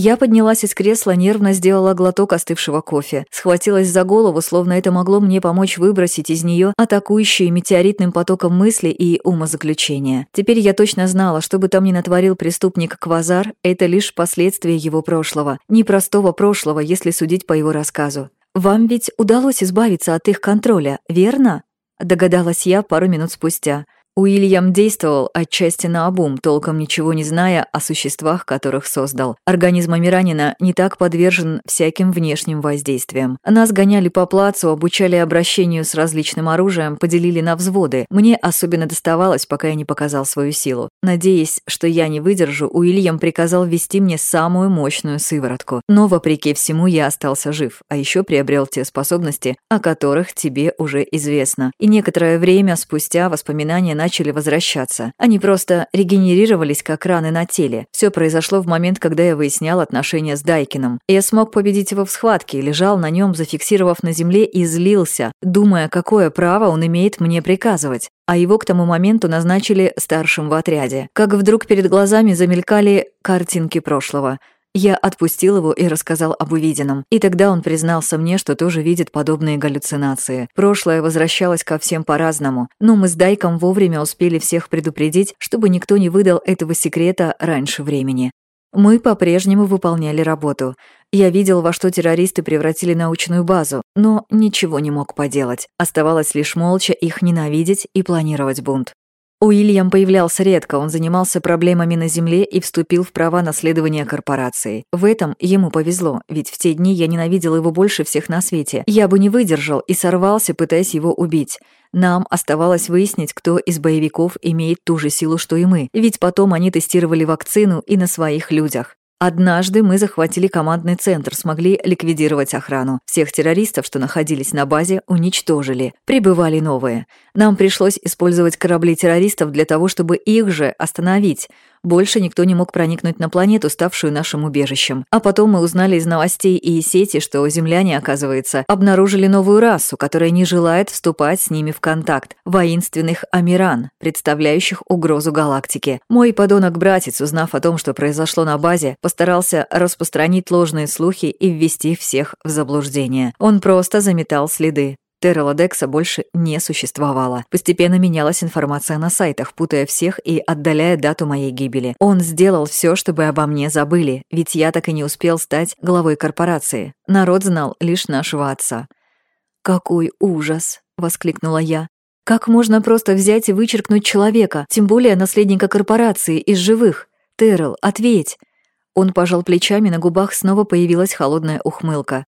Я поднялась из кресла, нервно сделала глоток остывшего кофе, схватилась за голову, словно это могло мне помочь выбросить из нее атакующие метеоритным потоком мысли и умозаключения. Теперь я точно знала, что бы там ни натворил преступник Квазар, это лишь последствия его прошлого. Непростого прошлого, если судить по его рассказу. «Вам ведь удалось избавиться от их контроля, верно?» Догадалась я пару минут спустя. Уильям действовал отчасти наобум, толком ничего не зная о существах, которых создал. Организм Амиранина не так подвержен всяким внешним воздействиям. Нас гоняли по плацу, обучали обращению с различным оружием, поделили на взводы. Мне особенно доставалось, пока я не показал свою силу. Надеясь, что я не выдержу, Уильям приказал ввести мне самую мощную сыворотку. Но, вопреки всему, я остался жив, а еще приобрел те способности, о которых тебе уже известно. И некоторое время спустя воспоминания начали начали возвращаться. Они просто регенерировались, как раны на теле. Все произошло в момент, когда я выяснял отношения с Дайкином. Я смог победить его в схватке, лежал на нем, зафиксировав на земле и злился, думая, какое право он имеет мне приказывать а его к тому моменту назначили старшим в отряде. Как вдруг перед глазами замелькали картинки прошлого. Я отпустил его и рассказал об увиденном. И тогда он признался мне, что тоже видит подобные галлюцинации. Прошлое возвращалось ко всем по-разному, но мы с Дайком вовремя успели всех предупредить, чтобы никто не выдал этого секрета раньше времени. Мы по-прежнему выполняли работу. Я видел, во что террористы превратили научную базу, но ничего не мог поделать. Оставалось лишь молча их ненавидеть и планировать бунт. Уильям появлялся редко, он занимался проблемами на Земле и вступил в права наследования корпорации. В этом ему повезло, ведь в те дни я ненавидел его больше всех на свете. Я бы не выдержал и сорвался, пытаясь его убить. Нам оставалось выяснить, кто из боевиков имеет ту же силу, что и мы, ведь потом они тестировали вакцину и на своих людях. Однажды мы захватили командный центр, смогли ликвидировать охрану. Всех террористов, что находились на базе, уничтожили. Прибывали новые. Нам пришлось использовать корабли террористов для того, чтобы их же остановить. Больше никто не мог проникнуть на планету, ставшую нашим убежищем. А потом мы узнали из новостей и сети, что земляне, оказывается, обнаружили новую расу, которая не желает вступать с ними в контакт. Воинственных Амиран, представляющих угрозу галактике. Мой подонок-братец, узнав о том, что произошло на базе, постарался распространить ложные слухи и ввести всех в заблуждение. Он просто заметал следы. Террела Декса больше не существовало. Постепенно менялась информация на сайтах, путая всех и отдаляя дату моей гибели. Он сделал все, чтобы обо мне забыли, ведь я так и не успел стать главой корпорации. Народ знал лишь нашего отца. «Какой ужас!» — воскликнула я. «Как можно просто взять и вычеркнуть человека, тем более наследника корпорации, из живых? Террел, ответь!» Он пожал плечами, на губах снова появилась холодная ухмылка.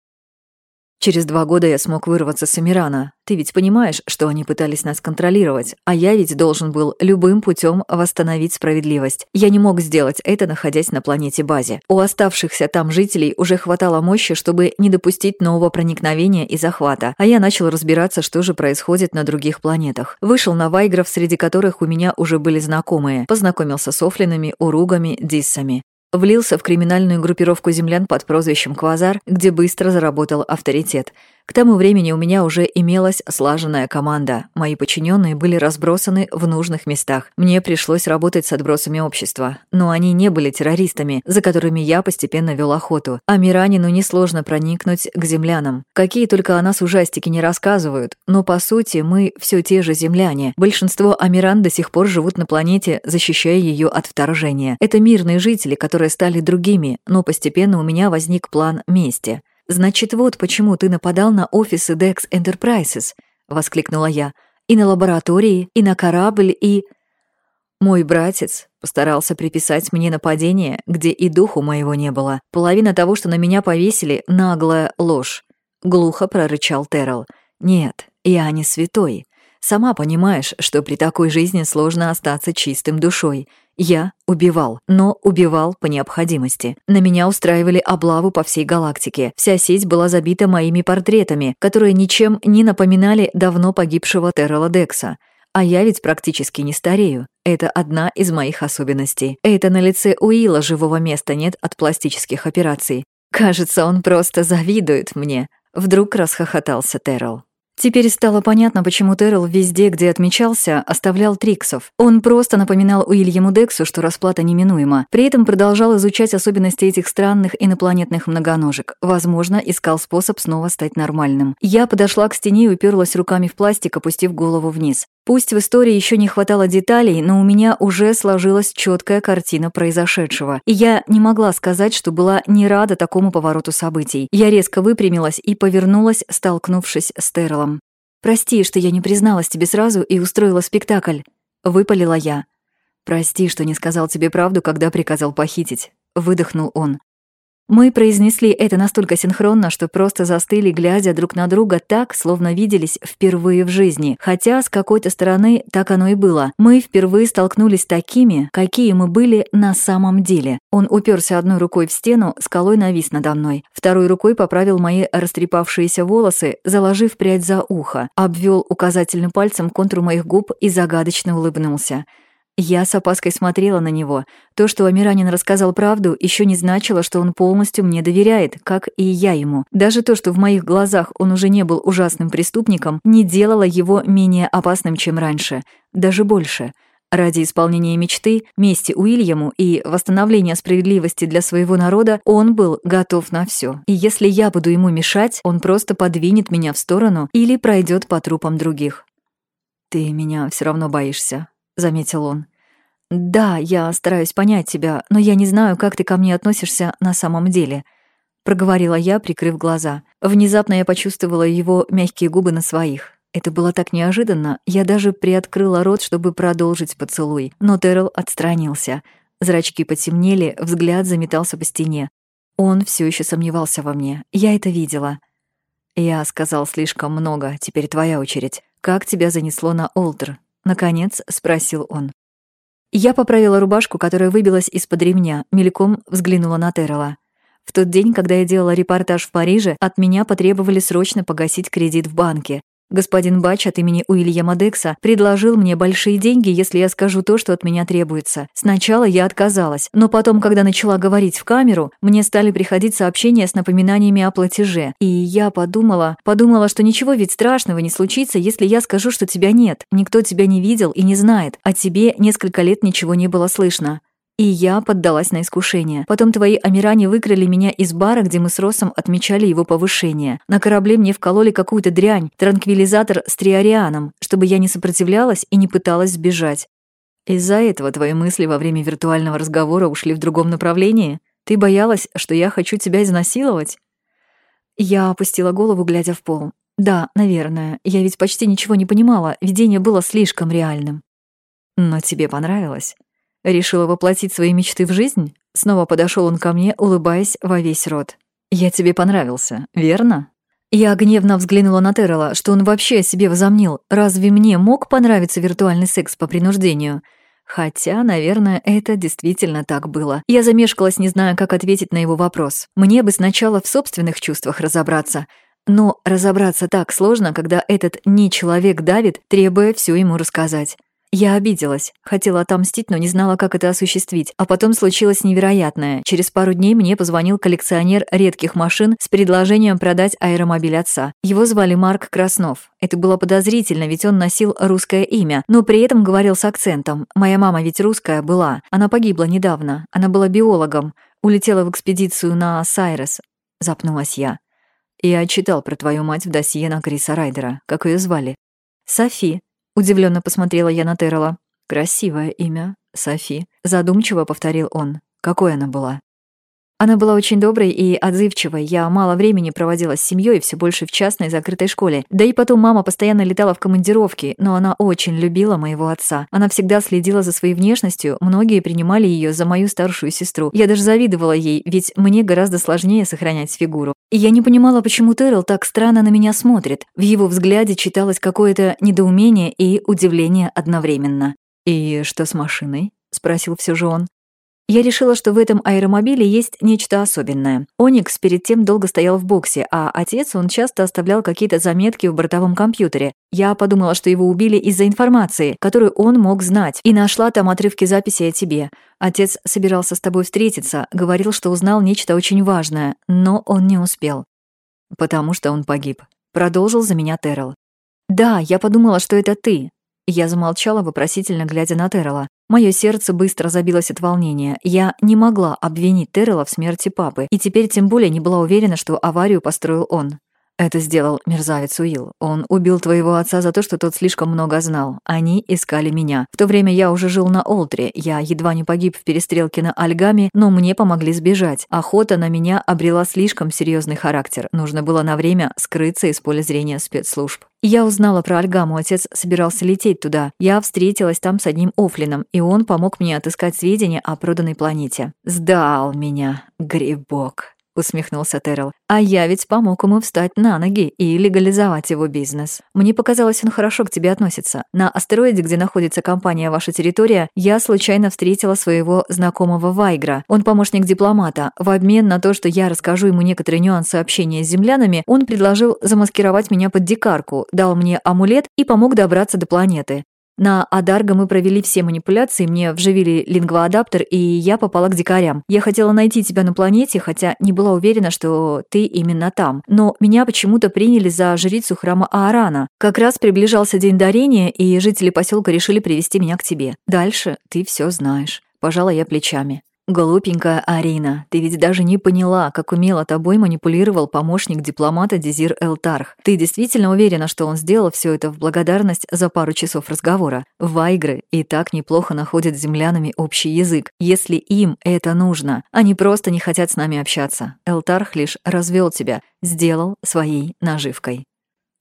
Через два года я смог вырваться с Эмирана. Ты ведь понимаешь, что они пытались нас контролировать, а я ведь должен был любым путем восстановить справедливость. Я не мог сделать это, находясь на планете базе. У оставшихся там жителей уже хватало мощи, чтобы не допустить нового проникновения и захвата, а я начал разбираться, что же происходит на других планетах. Вышел на вайгров, среди которых у меня уже были знакомые, познакомился с офлинами, уругами, диссами. Влился в криминальную группировку землян под прозвищем «Квазар», где быстро заработал авторитет. К тому времени у меня уже имелась слаженная команда. Мои подчиненные были разбросаны в нужных местах. Мне пришлось работать с отбросами общества. Но они не были террористами, за которыми я постепенно вел охоту. А Миранину несложно проникнуть к землянам. Какие только о нас ужастики не рассказывают. Но по сути мы все те же земляне. Большинство амиран до сих пор живут на планете, защищая ее от вторжения. Это мирные жители, которые стали другими, но постепенно у меня возник план мести. «Значит, вот почему ты нападал на офисы Dex Enterprises», — воскликнула я. «И на лаборатории, и на корабль, и...» Мой братец постарался приписать мне нападение, где и духу моего не было. Половина того, что на меня повесили, — наглая ложь. Глухо прорычал Террell. «Нет, я не святой. Сама понимаешь, что при такой жизни сложно остаться чистым душой. Я убивал, но убивал по необходимости. На меня устраивали облаву по всей галактике. Вся сеть была забита моими портретами, которые ничем не напоминали давно погибшего Террела Декса. А я ведь практически не старею. Это одна из моих особенностей. Это на лице Уилла живого места нет от пластических операций. Кажется, он просто завидует мне. Вдруг расхохотался Террел. Теперь стало понятно, почему Террell везде, где отмечался, оставлял триксов. Он просто напоминал Уильяму Дексу, что расплата неминуема. При этом продолжал изучать особенности этих странных инопланетных многоножек. Возможно, искал способ снова стать нормальным. Я подошла к стене и уперлась руками в пластик, опустив голову вниз. Пусть в истории еще не хватало деталей, но у меня уже сложилась четкая картина произошедшего. И я не могла сказать, что была не рада такому повороту событий. Я резко выпрямилась и повернулась, столкнувшись с Террелом. «Прости, что я не призналась тебе сразу и устроила спектакль», — выпалила я. «Прости, что не сказал тебе правду, когда приказал похитить», — выдохнул он. Мы произнесли это настолько синхронно, что просто застыли, глядя друг на друга так, словно виделись впервые в жизни. Хотя с какой-то стороны так оно и было. Мы впервые столкнулись такими, какие мы были на самом деле. Он уперся одной рукой в стену, скалой навис надо мной. Второй рукой поправил мои растрепавшиеся волосы, заложив прядь за ухо, обвел указательным пальцем контур моих губ и загадочно улыбнулся. Я с опаской смотрела на него. То, что Амиранин рассказал правду, еще не значило, что он полностью мне доверяет, как и я ему. Даже то, что в моих глазах он уже не был ужасным преступником, не делало его менее опасным, чем раньше. Даже больше. Ради исполнения мечты, мести Уильяму и восстановления справедливости для своего народа он был готов на все. И если я буду ему мешать, он просто подвинет меня в сторону или пройдет по трупам других. «Ты меня все равно боишься», — заметил он. «Да, я стараюсь понять тебя, но я не знаю, как ты ко мне относишься на самом деле», — проговорила я, прикрыв глаза. Внезапно я почувствовала его мягкие губы на своих. Это было так неожиданно, я даже приоткрыла рот, чтобы продолжить поцелуй, но Террell отстранился. Зрачки потемнели, взгляд заметался по стене. Он все еще сомневался во мне, я это видела. «Я сказал слишком много, теперь твоя очередь. Как тебя занесло на Олтер?» Наконец спросил он. Я поправила рубашку, которая выбилась из-под ремня, мельком взглянула на Террела. В тот день, когда я делала репортаж в Париже, от меня потребовали срочно погасить кредит в банке. Господин Бач от имени Уильяма Декса предложил мне большие деньги, если я скажу то, что от меня требуется. Сначала я отказалась, но потом, когда начала говорить в камеру, мне стали приходить сообщения с напоминаниями о платеже. И я подумала, подумала, что ничего ведь страшного не случится, если я скажу, что тебя нет. Никто тебя не видел и не знает, а тебе несколько лет ничего не было слышно. И я поддалась на искушение. Потом твои амиране выкрали меня из бара, где мы с Росом отмечали его повышение. На корабле мне вкололи какую-то дрянь, транквилизатор с триарианом, чтобы я не сопротивлялась и не пыталась сбежать. Из-за этого твои мысли во время виртуального разговора ушли в другом направлении? Ты боялась, что я хочу тебя изнасиловать? Я опустила голову, глядя в пол. Да, наверное. Я ведь почти ничего не понимала, видение было слишком реальным. Но тебе понравилось? Решила воплотить свои мечты в жизнь? Снова подошел он ко мне, улыбаясь во весь рот. «Я тебе понравился, верно?» Я гневно взглянула на Террела, что он вообще о себе возомнил. Разве мне мог понравиться виртуальный секс по принуждению? Хотя, наверное, это действительно так было. Я замешкалась, не зная, как ответить на его вопрос. Мне бы сначала в собственных чувствах разобраться. Но разобраться так сложно, когда этот не человек давит, требуя все ему рассказать. Я обиделась, хотела отомстить, но не знала, как это осуществить. А потом случилось невероятное. Через пару дней мне позвонил коллекционер редких машин с предложением продать аэромобиль отца. Его звали Марк Краснов. Это было подозрительно, ведь он носил русское имя, но при этом говорил с акцентом. Моя мама ведь русская была. Она погибла недавно. Она была биологом. Улетела в экспедицию на Сайрес. Запнулась я. Я читал про твою мать в досье на Криса Райдера. Как ее звали? Софи. Удивленно посмотрела я на Террела. «Красивое имя. Софи», — задумчиво повторил он. «Какой она была?» Она была очень доброй и отзывчивой. Я мало времени проводила с семьей, все больше в частной закрытой школе. Да и потом мама постоянно летала в командировки, но она очень любила моего отца. Она всегда следила за своей внешностью, многие принимали ее за мою старшую сестру. Я даже завидовала ей, ведь мне гораздо сложнее сохранять фигуру. И я не понимала, почему Террell так странно на меня смотрит. В его взгляде читалось какое-то недоумение и удивление одновременно. «И что с машиной?» — спросил все же он. Я решила, что в этом аэромобиле есть нечто особенное. Оникс перед тем долго стоял в боксе, а отец, он часто оставлял какие-то заметки в бортовом компьютере. Я подумала, что его убили из-за информации, которую он мог знать, и нашла там отрывки записи о тебе. Отец собирался с тобой встретиться, говорил, что узнал нечто очень важное, но он не успел. Потому что он погиб. Продолжил за меня Террell. «Да, я подумала, что это ты». Я замолчала, вопросительно глядя на Террела. Мое сердце быстро забилось от волнения. Я не могла обвинить Террела в смерти папы, и теперь тем более не была уверена, что аварию построил он. Это сделал мерзавец Уилл. Он убил твоего отца за то, что тот слишком много знал. Они искали меня. В то время я уже жил на Олтре. Я едва не погиб в перестрелке на Альгаме, но мне помогли сбежать. Охота на меня обрела слишком серьезный характер. Нужно было на время скрыться из поля зрения спецслужб. Я узнала про Альгаму, отец собирался лететь туда. Я встретилась там с одним Офлином, и он помог мне отыскать сведения о проданной планете. Сдал меня, грибок усмехнулся Террell. «А я ведь помог ему встать на ноги и легализовать его бизнес. Мне показалось, он хорошо к тебе относится. На астероиде, где находится компания «Ваша территория», я случайно встретила своего знакомого Вайгра. Он помощник дипломата. В обмен на то, что я расскажу ему некоторые нюансы общения с землянами, он предложил замаскировать меня под дикарку, дал мне амулет и помог добраться до планеты. На Адарго мы провели все манипуляции, мне вживили лингвоадаптер, и я попала к дикарям. Я хотела найти тебя на планете, хотя не была уверена, что ты именно там. Но меня почему-то приняли за жрицу храма Аарана. Как раз приближался день дарения, и жители поселка решили привести меня к тебе. Дальше ты все знаешь. Пожала я плечами. «Глупенькая Арина, ты ведь даже не поняла, как умело тобой манипулировал помощник дипломата Дезир Элтарх. Ты действительно уверена, что он сделал все это в благодарность за пару часов разговора? Вайгры и так неплохо находят с землянами общий язык, если им это нужно. Они просто не хотят с нами общаться. Элтарх лишь развел тебя, сделал своей наживкой».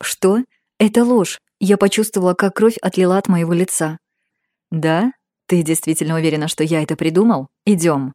«Что? Это ложь. Я почувствовала, как кровь отлила от моего лица». «Да? «Ты действительно уверена, что я это придумал? Идем.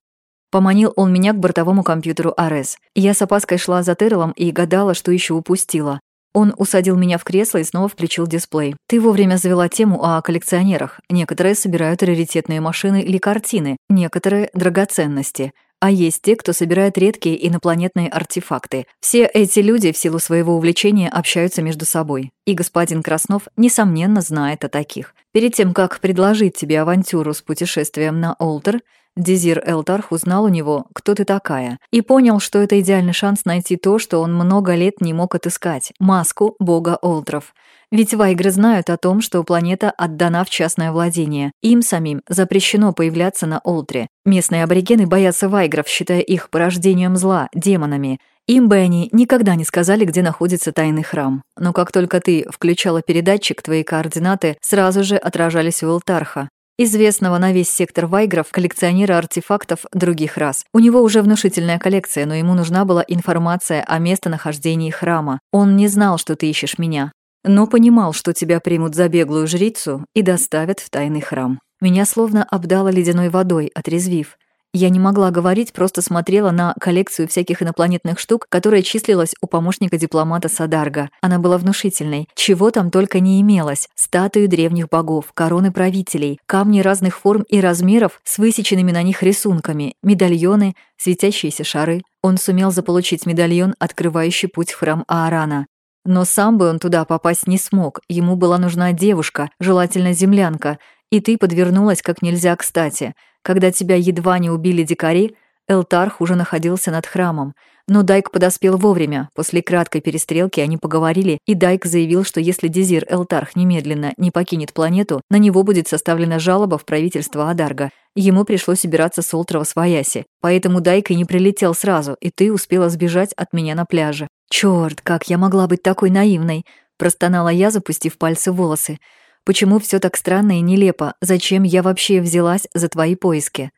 Поманил он меня к бортовому компьютеру Арес. Я с опаской шла за Террелом и гадала, что еще упустила. Он усадил меня в кресло и снова включил дисплей. «Ты вовремя завела тему о коллекционерах. Некоторые собирают раритетные машины или картины, некоторые — драгоценности. а есть те, кто собирает редкие инопланетные артефакты. Все эти люди в силу своего увлечения общаются между собой. И господин Краснов, несомненно, знает о таких. Перед тем, как предложить тебе авантюру с путешествием на Олтер, Дезир Элтарх узнал у него, кто ты такая, и понял, что это идеальный шанс найти то, что он много лет не мог отыскать — маску бога Олтров. Ведь вайгры знают о том, что планета отдана в частное владение. Им самим запрещено появляться на Олтре. Местные аборигены боятся вайгров, считая их порождением зла, демонами. Им бы они никогда не сказали, где находится тайный храм. Но как только ты включала передатчик, твои координаты сразу же отражались у Элтарха известного на весь сектор Вайгров коллекционера артефактов других рас. У него уже внушительная коллекция, но ему нужна была информация о местонахождении храма. Он не знал, что ты ищешь меня, но понимал, что тебя примут за беглую жрицу и доставят в тайный храм. Меня словно обдало ледяной водой, отрезвив. Я не могла говорить, просто смотрела на коллекцию всяких инопланетных штук, которая числилась у помощника дипломата Садарга. Она была внушительной. Чего там только не имелось. Статуи древних богов, короны правителей, камни разных форм и размеров с высеченными на них рисунками, медальоны, светящиеся шары. Он сумел заполучить медальон, открывающий путь в храм Аарана. Но сам бы он туда попасть не смог. Ему была нужна девушка, желательно землянка, и ты подвернулась как нельзя кстати — когда тебя едва не убили дикари, Элтарх уже находился над храмом. Но Дайк подоспел вовремя. После краткой перестрелки они поговорили, и Дайк заявил, что если Дезир Элтарх немедленно не покинет планету, на него будет составлена жалоба в правительство Адарга. Ему пришлось убираться с Олтрова с Ваяси. Поэтому Дайк и не прилетел сразу, и ты успела сбежать от меня на пляже. Чёрт, как я могла быть такой наивной!» Простонала я, запустив пальцы в волосы. Почему все так странно и нелепо? Зачем я вообще взялась за твои поиски?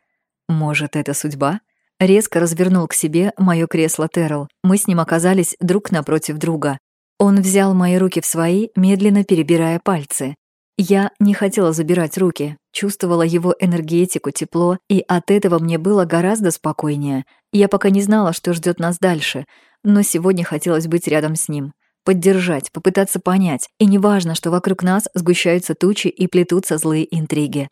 Может, это судьба? Резко развернул к себе мое кресло Террел. Мы с ним оказались друг напротив друга. Он взял мои руки в свои, медленно перебирая пальцы. Я не хотела забирать руки, чувствовала его энергетику, тепло, и от этого мне было гораздо спокойнее. Я пока не знала, что ждет нас дальше, но сегодня хотелось быть рядом с ним поддержать, попытаться понять. И неважно, что вокруг нас сгущаются тучи и плетутся злые интриги.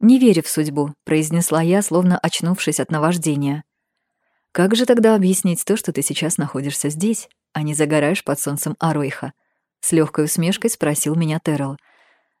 «Не верю в судьбу», — произнесла я, словно очнувшись от наваждения. «Как же тогда объяснить то, что ты сейчас находишься здесь, а не загораешь под солнцем Аройха?» С легкой усмешкой спросил меня Террел.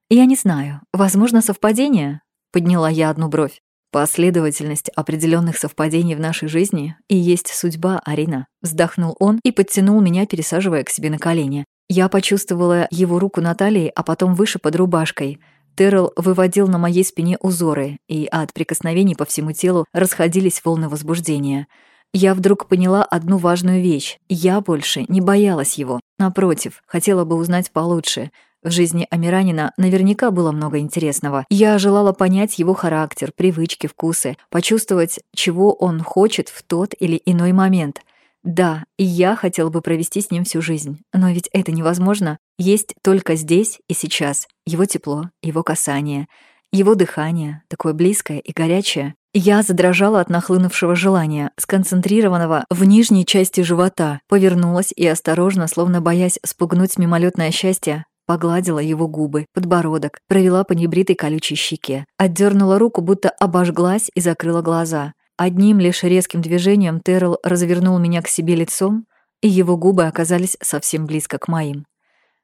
«Я не знаю. Возможно, совпадение?» Подняла я одну бровь. Последовательность определенных совпадений в нашей жизни и есть судьба, Арина. Вздохнул он и подтянул меня, пересаживая к себе на колени. Я почувствовала его руку на талии, а потом выше под рубашкой. Террел выводил на моей спине узоры, и от прикосновений по всему телу расходились волны возбуждения. Я вдруг поняла одну важную вещь. Я больше не боялась его. Напротив, хотела бы узнать получше. В жизни Амиранина наверняка было много интересного. Я желала понять его характер, привычки, вкусы, почувствовать, чего он хочет в тот или иной момент. Да, и я хотела бы провести с ним всю жизнь, но ведь это невозможно. Есть только здесь и сейчас. Его тепло, его касание, его дыхание, такое близкое и горячее. Я задрожала от нахлынувшего желания, сконцентрированного в нижней части живота, повернулась и осторожно, словно боясь спугнуть мимолетное счастье, Погладила его губы, подбородок, провела по небритой колючей щеке. Отдернула руку, будто обожглась и закрыла глаза. Одним лишь резким движением Террел развернул меня к себе лицом, и его губы оказались совсем близко к моим.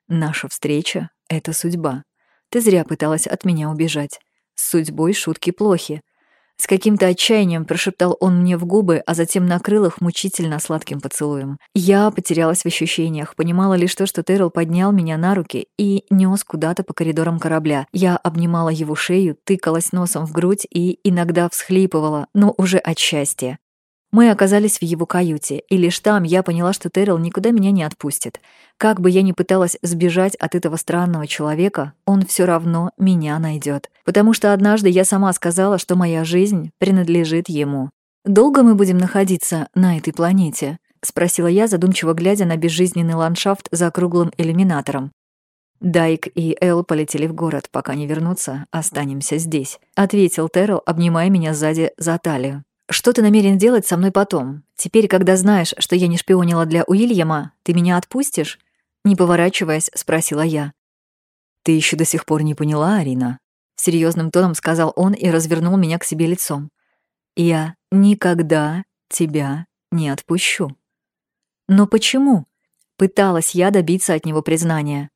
«Наша встреча — это судьба. Ты зря пыталась от меня убежать. С судьбой шутки плохи. С каким-то отчаянием прошептал он мне в губы, а затем накрыл их мучительно сладким поцелуем. Я потерялась в ощущениях, понимала лишь то, что Террел поднял меня на руки и нес куда-то по коридорам корабля. Я обнимала его шею, тыкалась носом в грудь и иногда всхлипывала, но уже от счастья. Мы оказались в его каюте, и лишь там я поняла, что Террел никуда меня не отпустит. Как бы я ни пыталась сбежать от этого странного человека, он все равно меня найдет. Потому что однажды я сама сказала, что моя жизнь принадлежит ему. «Долго мы будем находиться на этой планете?» — спросила я, задумчиво глядя на безжизненный ландшафт за круглым иллюминатором. «Дайк и Эл полетели в город. Пока не вернутся, останемся здесь», — ответил Террел, обнимая меня сзади за талию. Что ты намерен делать со мной потом? Теперь, когда знаешь, что я не шпионила для Уильяма, ты меня отпустишь?» Не поворачиваясь, спросила я. «Ты еще до сих пор не поняла, Арина?» Серьезным тоном сказал он и развернул меня к себе лицом. Я никогда тебя не отпущу. Но почему? Пыталась я добиться от него признания.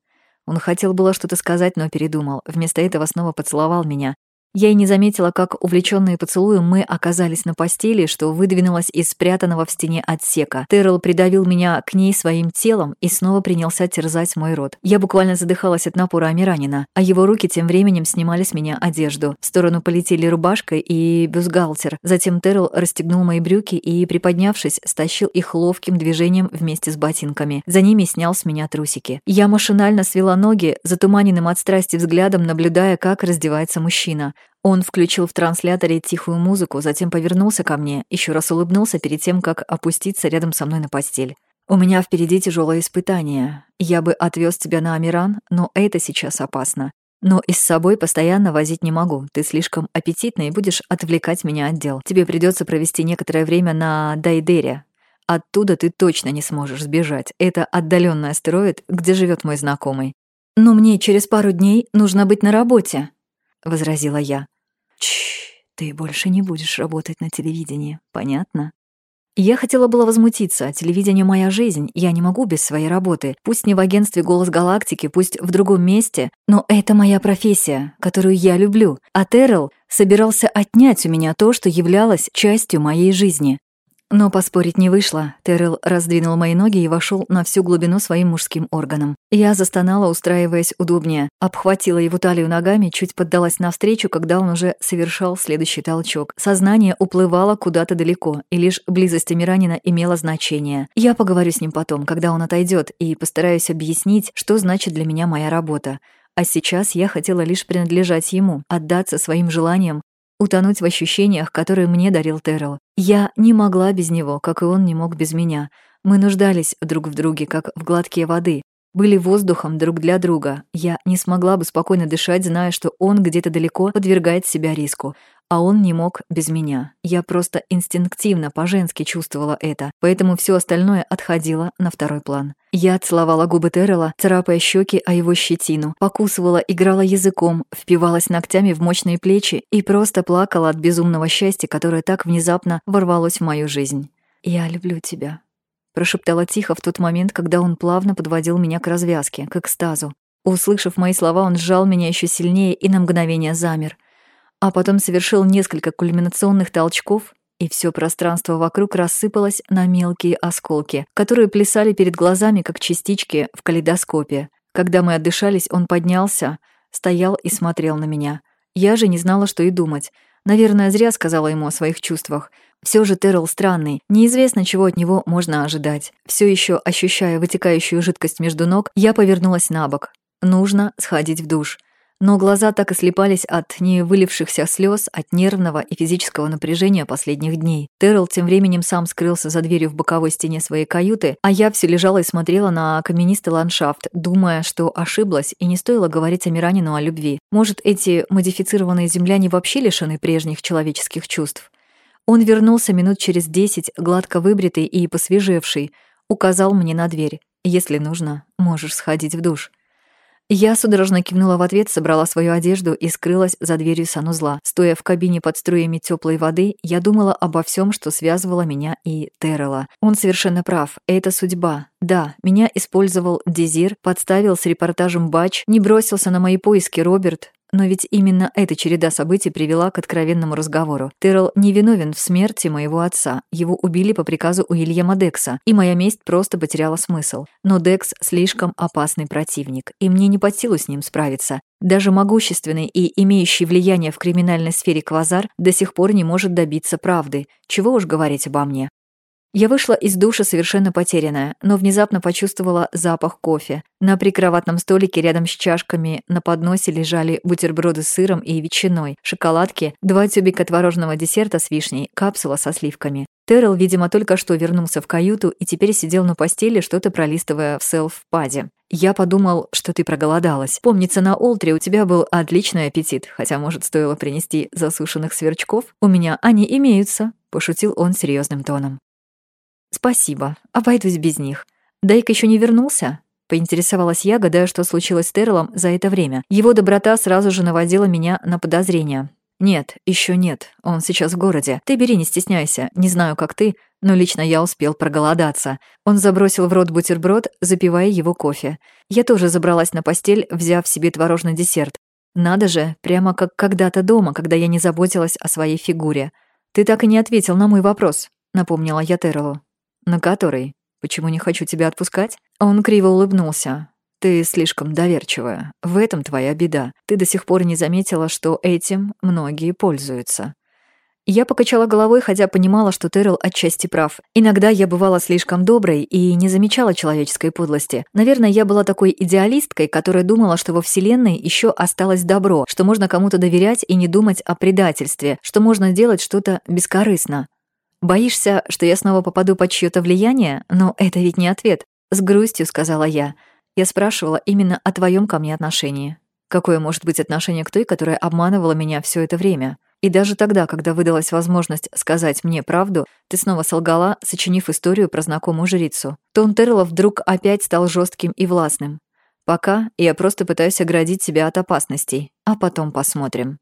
Он хотел было что-то сказать, но передумал. Вместо этого снова поцеловал меня, я и не заметила, как увлеченные поцелуем мы оказались на постели, что выдвинулось из спрятанного в стене отсека. Террell придавил меня к ней своим телом и снова принялся терзать мой рот. Я буквально задыхалась от напора Амиранина, а его руки тем временем снимали с меня одежду. В сторону полетели рубашка и бюстгальтер. Затем Террell расстегнул мои брюки и, приподнявшись, стащил их ловким движением вместе с ботинками. За ними снял с меня трусики. Я машинально свела ноги, затуманенным от страсти взглядом, наблюдая, как раздевается мужчина. Он включил в трансляторе тихую музыку, затем повернулся ко мне, еще раз улыбнулся перед тем, как опуститься рядом со мной на постель. «У меня впереди тяжелое испытание. Я бы отвез тебя на Амиран, но это сейчас опасно. Но и с собой постоянно возить не могу. Ты слишком аппетитный и будешь отвлекать меня от дел. Тебе придется провести некоторое время на Дайдере. Оттуда ты точно не сможешь сбежать. Это отдаленный астероид, где живет мой знакомый. Но мне через пару дней нужно быть на работе возразила я. Чш, ты больше не будешь работать на телевидении, понятно? Я хотела было возмутиться. Телевидение — моя жизнь. Я не могу без своей работы. Пусть не в агентстве «Голос галактики», пусть в другом месте, но это моя профессия, которую я люблю. А Террell собирался отнять у меня то, что являлось частью моей жизни. Но поспорить не вышло. Террell раздвинул мои ноги и вошел на всю глубину своим мужским органом. Я застонала, устраиваясь удобнее, обхватила его талию ногами, чуть поддалась навстречу, когда он уже совершал следующий толчок. Сознание уплывало куда-то далеко, и лишь близость Амиранина имела значение. Я поговорю с ним потом, когда он отойдет, и постараюсь объяснить, что значит для меня моя работа. А сейчас я хотела лишь принадлежать ему, отдаться своим желаниям, утонуть в ощущениях, которые мне дарил Террell. Я не могла без него, как и он не мог без меня. Мы нуждались друг в друге, как в глотке воды, были воздухом друг для друга. Я не смогла бы спокойно дышать, зная, что он где-то далеко подвергает себя риску, а он не мог без меня. Я просто инстинктивно, по-женски чувствовала это, поэтому все остальное отходило на второй план. Я целовала губы Террела, царапая щеки о его щетину, покусывала, играла языком, впивалась ногтями в мощные плечи и просто плакала от безумного счастья, которое так внезапно ворвалось в мою жизнь. «Я люблю тебя», прошептала тихо в тот момент, когда он плавно подводил меня к развязке, к экстазу. Услышав мои слова, он сжал меня еще сильнее и на мгновение замер. А потом совершил несколько кульминационных толчков, и все пространство вокруг рассыпалось на мелкие осколки, которые плясали перед глазами, как частички в калейдоскопе. Когда мы отдышались, он поднялся, стоял и смотрел на меня. Я же не знала, что и думать. Наверное, зря сказала ему о своих чувствах — все же Террell странный, неизвестно, чего от него можно ожидать. Все еще ощущая вытекающую жидкость между ног, я повернулась на бок. Нужно сходить в душ. Но глаза так и слепались от невылившихся слез, от нервного и физического напряжения последних дней. Террell тем временем сам скрылся за дверью в боковой стене своей каюты, а я все лежала и смотрела на каменистый ландшафт, думая, что ошиблась и не стоило говорить Амиранину о любви. Может, эти модифицированные земляне вообще лишены прежних человеческих чувств? Он вернулся минут через десять, гладко выбритый и посвежевший, указал мне на дверь. «Если нужно, можешь сходить в душ». Я судорожно кивнула в ответ, собрала свою одежду и скрылась за дверью санузла. Стоя в кабине под струями теплой воды, я думала обо всем, что связывало меня и Террела. Он совершенно прав. Это судьба. Да, меня использовал Дезир, подставил с репортажем Бач, не бросился на мои поиски Роберт, но ведь именно эта череда событий привела к откровенному разговору. Террell не виновен в смерти моего отца. Его убили по приказу Уильяма Декса, и моя месть просто потеряла смысл. Но Декс слишком опасный противник, и мне не под силу с ним справиться. Даже могущественный и имеющий влияние в криминальной сфере Квазар до сих пор не может добиться правды. Чего уж говорить обо мне. Я вышла из душа совершенно потерянная, но внезапно почувствовала запах кофе. На прикроватном столике рядом с чашками на подносе лежали бутерброды с сыром и ветчиной, шоколадки, два тюбика творожного десерта с вишней, капсула со сливками. Террell, видимо, только что вернулся в каюту и теперь сидел на постели, что-то пролистывая в селф-паде. «Я подумал, что ты проголодалась. Помнится, на Олтре у тебя был отличный аппетит, хотя, может, стоило принести засушенных сверчков? У меня они имеются», — пошутил он серьезным тоном. «Спасибо, обойдусь без них. Дайк еще не вернулся?» Поинтересовалась я, гадая, что случилось с Террелом за это время. Его доброта сразу же наводила меня на подозрения. «Нет, еще нет. Он сейчас в городе. Ты бери, не стесняйся. Не знаю, как ты, но лично я успел проголодаться». Он забросил в рот бутерброд, запивая его кофе. Я тоже забралась на постель, взяв себе творожный десерт. Надо же, прямо как когда-то дома, когда я не заботилась о своей фигуре. «Ты так и не ответил на мой вопрос», — напомнила я Террелу. «На который? Почему не хочу тебя отпускать?» Он криво улыбнулся. Ты слишком доверчивая. В этом твоя беда. Ты до сих пор не заметила, что этим многие пользуются. Я покачала головой, хотя понимала, что Террell отчасти прав. Иногда я бывала слишком доброй и не замечала человеческой подлости. Наверное, я была такой идеалисткой, которая думала, что во Вселенной еще осталось добро, что можно кому-то доверять и не думать о предательстве, что можно делать что-то бескорыстно. Боишься, что я снова попаду под чьё-то влияние? Но это ведь не ответ. С грустью сказала я. Я спрашивала именно о твоем ко мне отношении. Какое может быть отношение к той, которая обманывала меня все это время? И даже тогда, когда выдалась возможность сказать мне правду, ты снова солгала, сочинив историю про знакомую жрицу. Тон Террелла вдруг опять стал жестким и властным. Пока я просто пытаюсь оградить себя от опасностей, а потом посмотрим.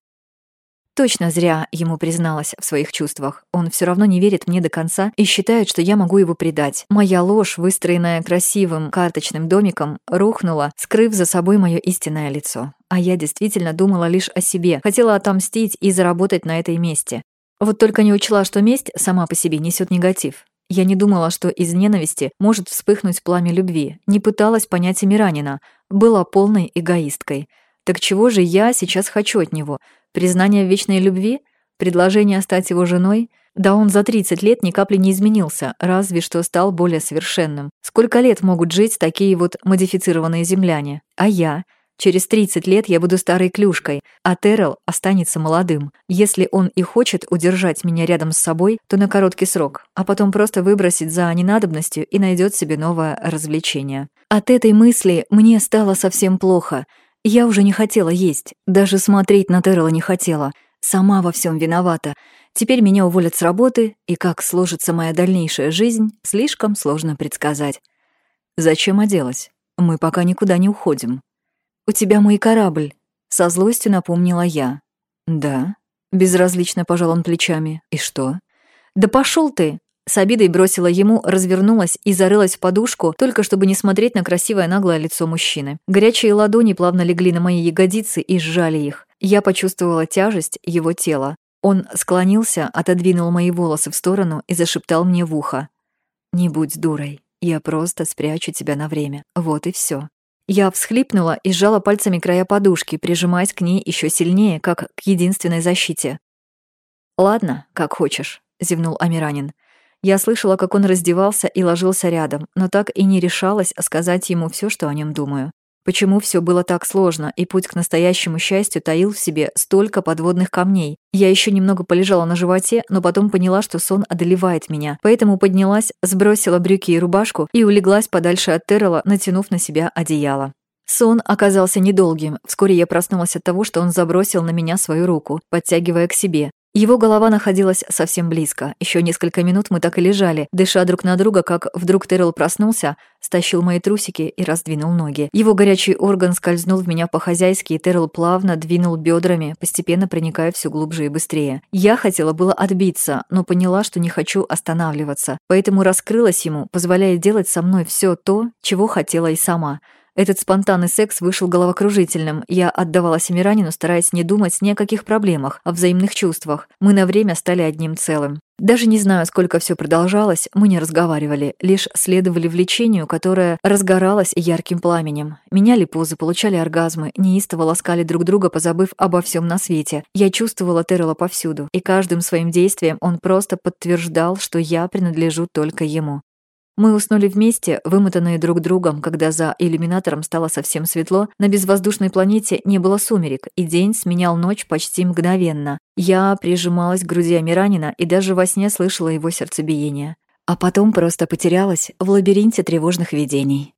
Точно зря ему призналась в своих чувствах. Он все равно не верит мне до конца и считает, что я могу его предать. Моя ложь, выстроенная красивым карточным домиком, рухнула, скрыв за собой мое истинное лицо. А я действительно думала лишь о себе, хотела отомстить и заработать на этой месте. Вот только не учла, что месть сама по себе несет негатив. Я не думала, что из ненависти может вспыхнуть пламя любви, не пыталась понять Эмиранина, была полной эгоисткой. Так чего же я сейчас хочу от него? Признание в вечной любви? Предложение стать его женой? Да он за 30 лет ни капли не изменился, разве что стал более совершенным. Сколько лет могут жить такие вот модифицированные земляне? А я? Через 30 лет я буду старой клюшкой, а Террел останется молодым. Если он и хочет удержать меня рядом с собой, то на короткий срок, а потом просто выбросить за ненадобностью и найдет себе новое развлечение. От этой мысли мне стало совсем плохо — я уже не хотела есть, даже смотреть на Террела не хотела. Сама во всем виновата. Теперь меня уволят с работы, и как сложится моя дальнейшая жизнь, слишком сложно предсказать. Зачем оделась? Мы пока никуда не уходим. У тебя мой корабль, со злостью напомнила я. Да, безразлично пожал он плечами. И что? Да пошел ты, с обидой бросила ему, развернулась и зарылась в подушку, только чтобы не смотреть на красивое наглое лицо мужчины. Горячие ладони плавно легли на мои ягодицы и сжали их. Я почувствовала тяжесть его тела. Он склонился, отодвинул мои волосы в сторону и зашептал мне в ухо. «Не будь дурой, я просто спрячу тебя на время. Вот и все. Я всхлипнула и сжала пальцами края подушки, прижимаясь к ней еще сильнее, как к единственной защите. «Ладно, как хочешь», — зевнул Амиранин. Я слышала, как он раздевался и ложился рядом, но так и не решалась сказать ему все, что о нем думаю. Почему все было так сложно, и путь к настоящему счастью таил в себе столько подводных камней? Я еще немного полежала на животе, но потом поняла, что сон одолевает меня, поэтому поднялась, сбросила брюки и рубашку и улеглась подальше от Террела, натянув на себя одеяло. Сон оказался недолгим. Вскоре я проснулась от того, что он забросил на меня свою руку, подтягивая к себе. Его голова находилась совсем близко. Еще несколько минут мы так и лежали, дыша друг на друга, как вдруг Террell проснулся, стащил мои трусики и раздвинул ноги. Его горячий орган скользнул в меня по-хозяйски, и Террell плавно двинул бедрами, постепенно проникая все глубже и быстрее. Я хотела было отбиться, но поняла, что не хочу останавливаться, поэтому раскрылась ему, позволяя делать со мной все то, чего хотела и сама — этот спонтанный секс вышел головокружительным. Я отдавалась Эмиранину, стараясь не думать ни о каких проблемах, о взаимных чувствах. Мы на время стали одним целым. Даже не знаю, сколько все продолжалось, мы не разговаривали, лишь следовали влечению, которое разгоралось ярким пламенем. Меняли позы, получали оргазмы, неистово ласкали друг друга, позабыв обо всем на свете. Я чувствовала Террела повсюду, и каждым своим действием он просто подтверждал, что я принадлежу только ему. Мы уснули вместе, вымотанные друг другом, когда за иллюминатором стало совсем светло, на безвоздушной планете не было сумерек, и день сменял ночь почти мгновенно. Я прижималась к груди Амиранина и даже во сне слышала его сердцебиение. А потом просто потерялась в лабиринте тревожных видений.